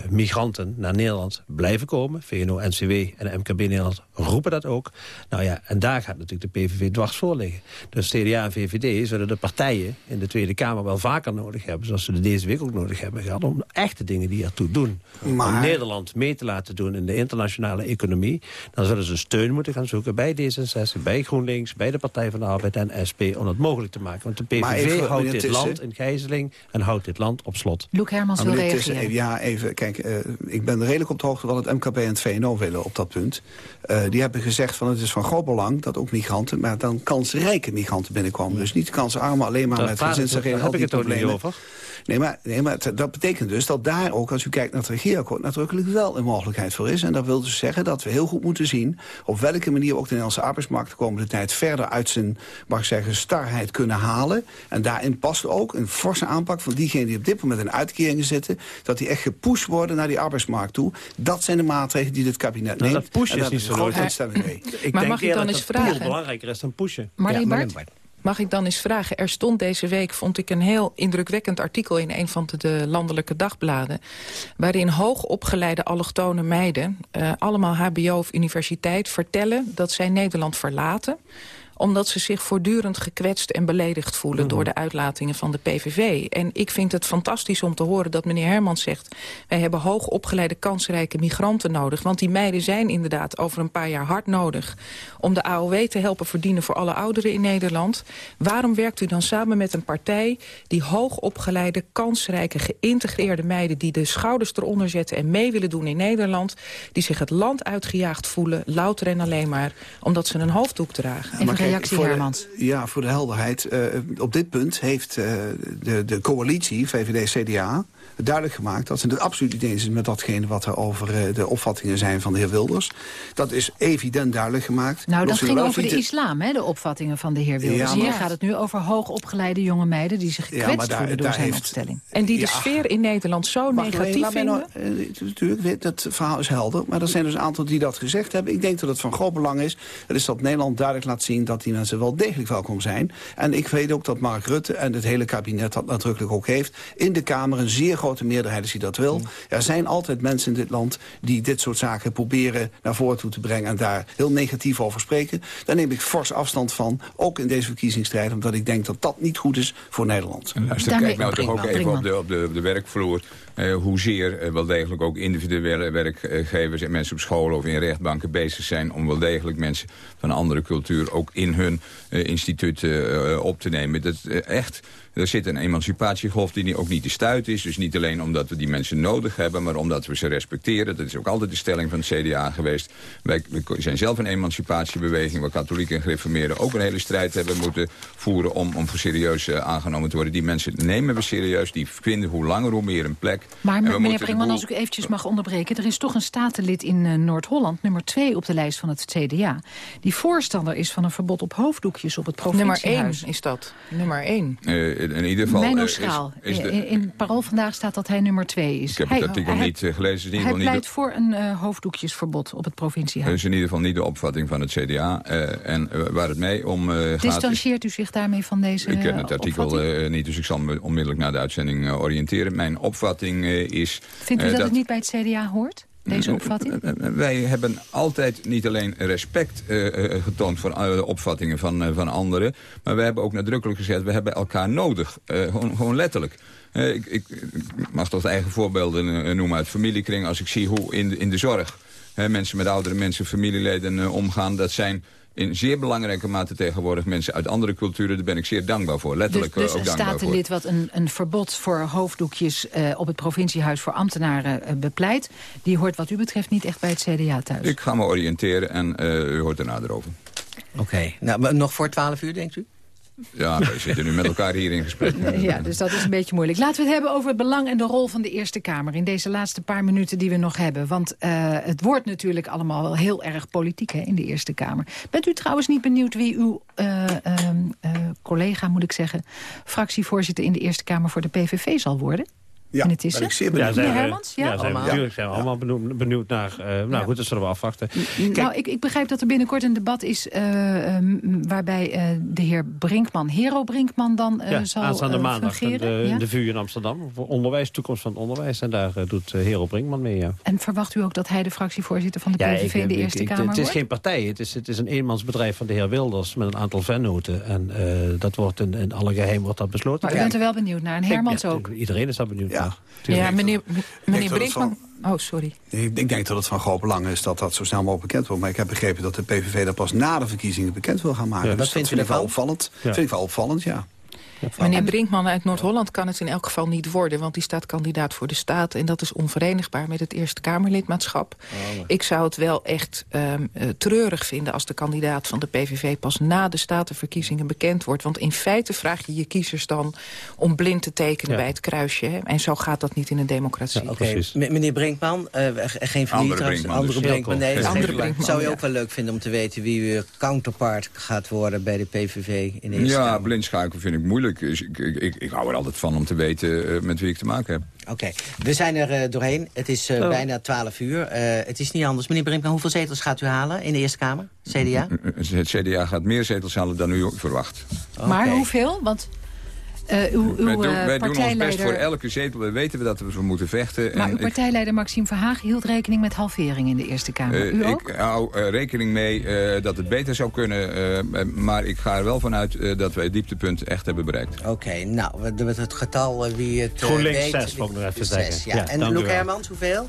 migranten naar Nederland blijven komen. VNO-NCW en MKB Nederland roepen dat ook. Nou ja, en daar gaat natuurlijk de PVV dwars voor liggen. Dus CDA en VVD zullen de partijen in de Tweede Kamer wel vaker nodig hebben... zoals ze deze week ook nodig hebben gehad... om echte dingen die ertoe doen. Maar... Om Nederland mee te laten doen in de internationale economie... dan zullen ze steun moeten gaan zoeken bij D66, bij GroenLinks... bij de Partij van de Arbeid en SP om dat mogelijk te maken. Want de PVV houdt dit land in gijzeling en houdt dit land op slot. Loek Hermans wil reageren. Ja, even, kijk, uh, ik ben redelijk op de hoogte wat het MKB en het VNO willen op dat punt. Uh, die hebben gezegd van het is van groot belang dat ook migranten, maar dan kansrijke migranten binnenkomen. Dus niet kansarme alleen maar dat met gezinshereniging. Daar heb ik het ook niet over. Nee, maar, nee, maar dat betekent dus dat daar ook, als u kijkt naar het regeerakkoord... nadrukkelijk wel een mogelijkheid voor is. En dat wil dus zeggen dat we heel goed moeten zien... op welke manier we ook de Nederlandse arbeidsmarkt de komende tijd... verder uit zijn, mag ik zeggen, starheid kunnen halen. En daarin past ook een forse aanpak van diegenen die op dit moment in uitkeringen zitten... dat die echt gepusht worden naar die arbeidsmarkt toe. Dat zijn de maatregelen die dit kabinet nou, neemt. dat pushen is niet zo leuk. Ik maar mag ik dan eens vragen? belangrijker is dan pushen. Marleen ja, Bart? Mag ik dan eens vragen, er stond deze week, vond ik een heel indrukwekkend artikel in een van de, de landelijke dagbladen, waarin hoogopgeleide allochtone meiden, uh, allemaal hbo of universiteit, vertellen dat zij Nederland verlaten Omdat ze zich voortdurend gekwetst en beledigd voelen... door de uitlatingen van de PVV. En ik vind het fantastisch om te horen dat meneer Hermans zegt... wij hebben hoogopgeleide, kansrijke migranten nodig. Want die meiden zijn inderdaad over een paar jaar hard nodig... om de AOW te helpen verdienen voor alle ouderen in Nederland. Waarom werkt u dan samen met een partij... die hoogopgeleide, kansrijke, geïntegreerde meiden... die de schouders eronder zetten en mee willen doen in Nederland... die zich het land uitgejaagd voelen, louter en alleen maar... omdat ze een hoofddoek dragen. Reactie, voor de- ja, voor de helderheid. eh, op dit punt heeft eh, de, de coalitie, VVD-CDA... duidelijk gemaakt dat ze het absoluut niet eens is met datgene... wat er over eh, de opvattingen zijn van de heer Wilders. Dat is evident duidelijk gemaakt. Nou, dat ging over de islam, hè, de opvattingen van de heer Wilders. Ja, maar- Hier gaat het nu over hoogopgeleide jonge meiden... die zich Ja, gekwetst maar daar- voelen door daar zijn heeft- opstelling. En die de Ja. sfeer in Nederland zo negatief mij vinden... nou, natuurlijk, dat verhaal is helder. Maar er zijn dus een aantal die dat gezegd hebben. Ik denk dat het van groot belang is. Dat is dat Nederland duidelijk laat zien dat die mensen wel degelijk welkom zijn. En ik weet ook dat Mark Rutte en het hele kabinet dat nadrukkelijk ook heeft. In de Kamer een zeer grote meerderheid is die dat wil. Er zijn altijd mensen in dit land die dit soort zaken proberen naar voren toe te brengen. En daar heel negatief over spreken. Daar neem ik fors afstand van. Ook in deze verkiezingsstrijd. Omdat ik denk dat dat niet goed is voor Nederland. En luister, Daarmee- kijk nou toch ook even op Brinkman. de, op de, op de werkvloer. Eh, hoezeer eh, wel degelijk ook individuele werkgevers en mensen op scholen of in rechtbanken bezig zijn om wel degelijk mensen van andere cultuur ook in hun eh, instituut op te nemen. Dat echt, er zit een emancipatiegolf die ook niet te stuiten is. Dus niet alleen omdat we die mensen nodig hebben, maar omdat we ze respecteren. Dat is ook altijd de stelling van het CDA geweest. Wij zijn zelf een emancipatiebeweging waar katholieken en gereformeerden ook een hele strijd hebben moeten voeren om, om voor serieus aangenomen te worden. Die mensen nemen we serieus, die vinden hoe langer hoe meer een plek. Maar meneer Brinkman, boel- als ik u eventjes mag onderbreken... er is toch een statenlid in eh, Noord-Holland, nummer 2 op de lijst van het CDA... die voorstander is van een verbod op hoofddoekjes op het Nummer provinciehuis. één is dat. Nummer één. Eh, in, in ieder geval... Menno eh, is- Schaal. is de- in, in Parool vandaag staat dat hij nummer 2 is. ik heb hij, het artikel hij- niet gelezen. Het is in ieder Hij niet pleit voor een eh, hoofddoekjesverbod op het Dat provinciehuis. is in ieder geval niet de opvatting van het CDA. eh, en waar het mee om gaat... is- Distancieert u zich daarmee van deze ik ken het artikel eh, niet, dus ik zal me onmiddellijk na de uitzending oriënteren. Mijn opvatting eh, is... Vindt u eh, dat, het niet bij het CDA hoort, deze opvatting? Eh, eh, Wij hebben altijd niet alleen respect eh, getoond voor de opvattingen van, van anderen... maar we hebben ook nadrukkelijk gezegd, we hebben elkaar nodig. Gewoon, gewoon letterlijk. Ik, ik, ik mag tot eigen voorbeelden noemen uit familiekring. Als ik zie hoe in de, in de zorg mensen met oudere mensen, familieleden omgaan... dat zijn in zeer belangrijke mate tegenwoordig mensen uit andere culturen. Daar ben ik zeer dankbaar voor. Dus, Letterlijk eh, dus ook dankbaar voor. statenlid wat een, een verbod voor hoofddoekjes eh, op het provinciehuis voor ambtenaren eh, bepleit... die hoort wat u betreft niet echt bij het CDA thuis. Ik ga me oriënteren en eh, u hoort daarna erover. Oké, nou, maar nog voor 12 uur, denkt u? Ja, wij zitten nu met elkaar hier in gesprek. Ja, dus dat is een beetje moeilijk. Laten we het hebben over het belang en de rol van de Eerste Kamer... in deze laatste paar minuten die we nog hebben. Want eh, het wordt natuurlijk allemaal wel heel erg politiek hè, in de Eerste Kamer. Bent u trouwens niet benieuwd wie uw eh, ehm, eh, collega, moet ik zeggen... fractievoorzitter in de Eerste Kamer voor de PVV zal worden? Ja, En het is ben ik zeer Ja, benieuwd. zijn we- Hermans, ja? Ja, zijn we, Allemaal? natuurlijk zijn we allemaal benieuwd, benieuwd naar. eh, nou Ja. goed, dat zullen we afwachten. nou, ik, ik begrijp dat er binnenkort een debat is... eh, ehm, waarbij eh, de heer Brinkman, Hero Brinkman dan eh, ja, zal aanstaande maandag in fungeren. de, ja? in de VU in Amsterdam. Voor onderwijs, toekomst van het onderwijs. En daar doet Hero Brinkman mee, ja. En verwacht u ook dat hij de fractievoorzitter van de Ja, PVV in de ik- Eerste ik- Kamer Het is wordt? geen partij, het is, het is een eenmansbedrijf van de heer Wilders... met een aantal vennoten. En eh, dat wordt in, in alle geheim wordt dat besloten. Maar u bent er wel benieuwd naar. En Hermans Ik- ja, ook. Iedereen is daar benieuwd Ja. meneer, meneer dat Brinkman... Oh, sorry. Ik, ik denk dat het van groot belang is dat dat zo snel mogelijk bekend wordt. Maar ik heb begrepen dat de PVV dat pas na de verkiezingen bekend wil gaan maken. Ja. Dus Wat vindt dat u vind ik wel opvallend. Ja. Vind ik wel opvallend, ja. Meneer Brinkman uit Noord-Holland kan het in elk geval niet worden... want die staat kandidaat voor de Staat... en dat is onverenigbaar met het Eerste Kamerlidmaatschap. Ik zou het wel echt ehm, eh, treurig vinden als de kandidaat van de PVV... pas na de Statenverkiezingen bekend wordt. Want in feite vraag je je kiezers dan om blind te tekenen Ja. bij het kruisje. Hè? En zo gaat dat niet in een democratie. Ja, meneer Brinkman, eh, geen familie Andere trouwens, Brinkman andere dus. Brinkman, nee, Andere. Brinkman, Zou je ja. ook wel leuk vinden om te weten wie uw counterpart gaat worden bij de PVV in de Eerste Ja, Kamer? blindschakelen vind ik moeilijk. Dus ik, ik, ik, ik hou er altijd van om te weten eh, met wie ik te maken heb. Oké, we zijn er eh, doorheen. Het is eh, Oh. bijna 12 uur. Eh, het is niet anders. Meneer Brinkman, hoeveel zetels gaat u halen in de Eerste Kamer? CDA? Het CDA gaat meer zetels halen dan u verwacht. Maar hoeveel? Want Uh, uw, uw, wij doen, ons best voor elke zetel. We weten we dat we voor moeten vechten. Maar en uw ik- partijleider Maxime Verhaag hield rekening met halvering in de Eerste Kamer. Eh, u ook? ik hou eh, rekening mee eh, dat het beter zou kunnen. eh, eh, maar ik ga er wel vanuit eh, dat wij het dieptepunt echt hebben bereikt. Oké, nou, met het getal eh, wie het eh, GroenLinks weet... zes, wou ik nog even zeggen. Ja. Ja, en wel. Hermans, hoeveel?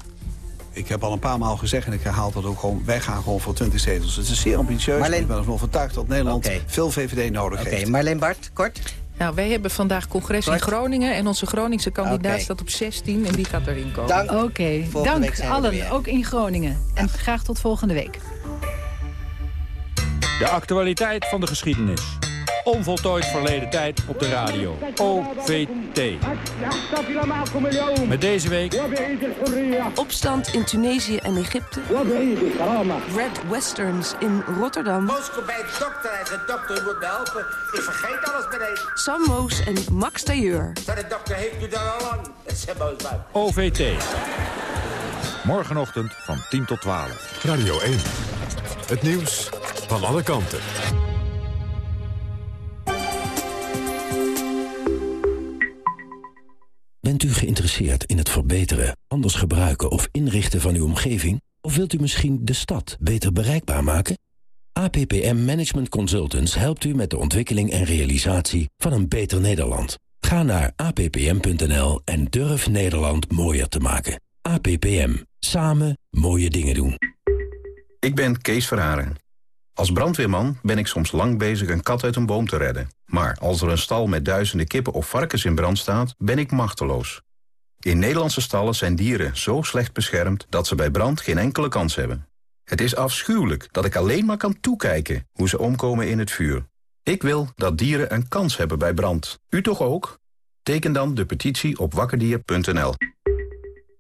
Ik heb al een paar maal gezegd en ik herhaal dat ook gewoon. Wij gaan gewoon voor 20 zetels. Het is zeer ambitieus. Marleen- maar Ik ben ervan overtuigd dat Nederland veel VVD nodig Oké, heeft. Marleen Bart, kort. Nou, wij hebben vandaag congres in. Groningen... en onze Groningse kandidaat staat op 16 en die gaat erin komen. Dank. Oké, dank week zijn we allen, weer. ook in Groningen. En graag tot volgende week. De actualiteit van de geschiedenis. Onvoltooid verleden tijd op de radio. OVT. Met deze week Opstand in Tunesië en Egypte. Red Westerns in Rotterdam. Moskou bij de dokter en de dokter moet me helpen. Ik vergeet alles meteen. Sam Moos en Max Tailleur. De dokter heeft u daar al lang. OVT. Morgenochtend van 10 tot 12. Radio 1. Het nieuws van alle kanten. Bent u geïnteresseerd in het verbeteren, anders gebruiken of inrichten van uw omgeving? Of wilt u misschien de stad beter bereikbaar maken? APPM Management Consultants helpt u met de ontwikkeling en realisatie van een beter Nederland. Ga naar appm.nl en durf Nederland mooier te maken. APPM. Samen mooie dingen doen. Ik ben Kees Verharen. Als brandweerman ben ik soms lang bezig een kat uit een boom te redden. Maar als er een stal met duizenden kippen of varkens in brand staat, ben ik machteloos. In Nederlandse stallen zijn dieren zo slecht beschermd dat ze bij brand geen enkele kans hebben. Het is afschuwelijk dat ik alleen maar kan toekijken hoe ze omkomen in het vuur. Ik wil dat dieren een kans hebben bij brand. U toch ook? Teken dan de petitie op wakkerdier.nl.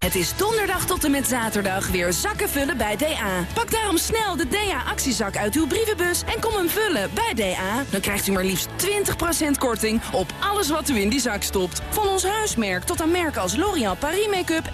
Het is donderdag tot en met zaterdag weer zakken vullen bij DA. Pak daarom snel de DA-actiezak uit uw brievenbus en kom hem vullen bij DA. Dan krijgt u maar liefst 20% korting op alles wat u in die zak stopt. Van ons huismerk tot aan merken als L'Oréal Paris Make-up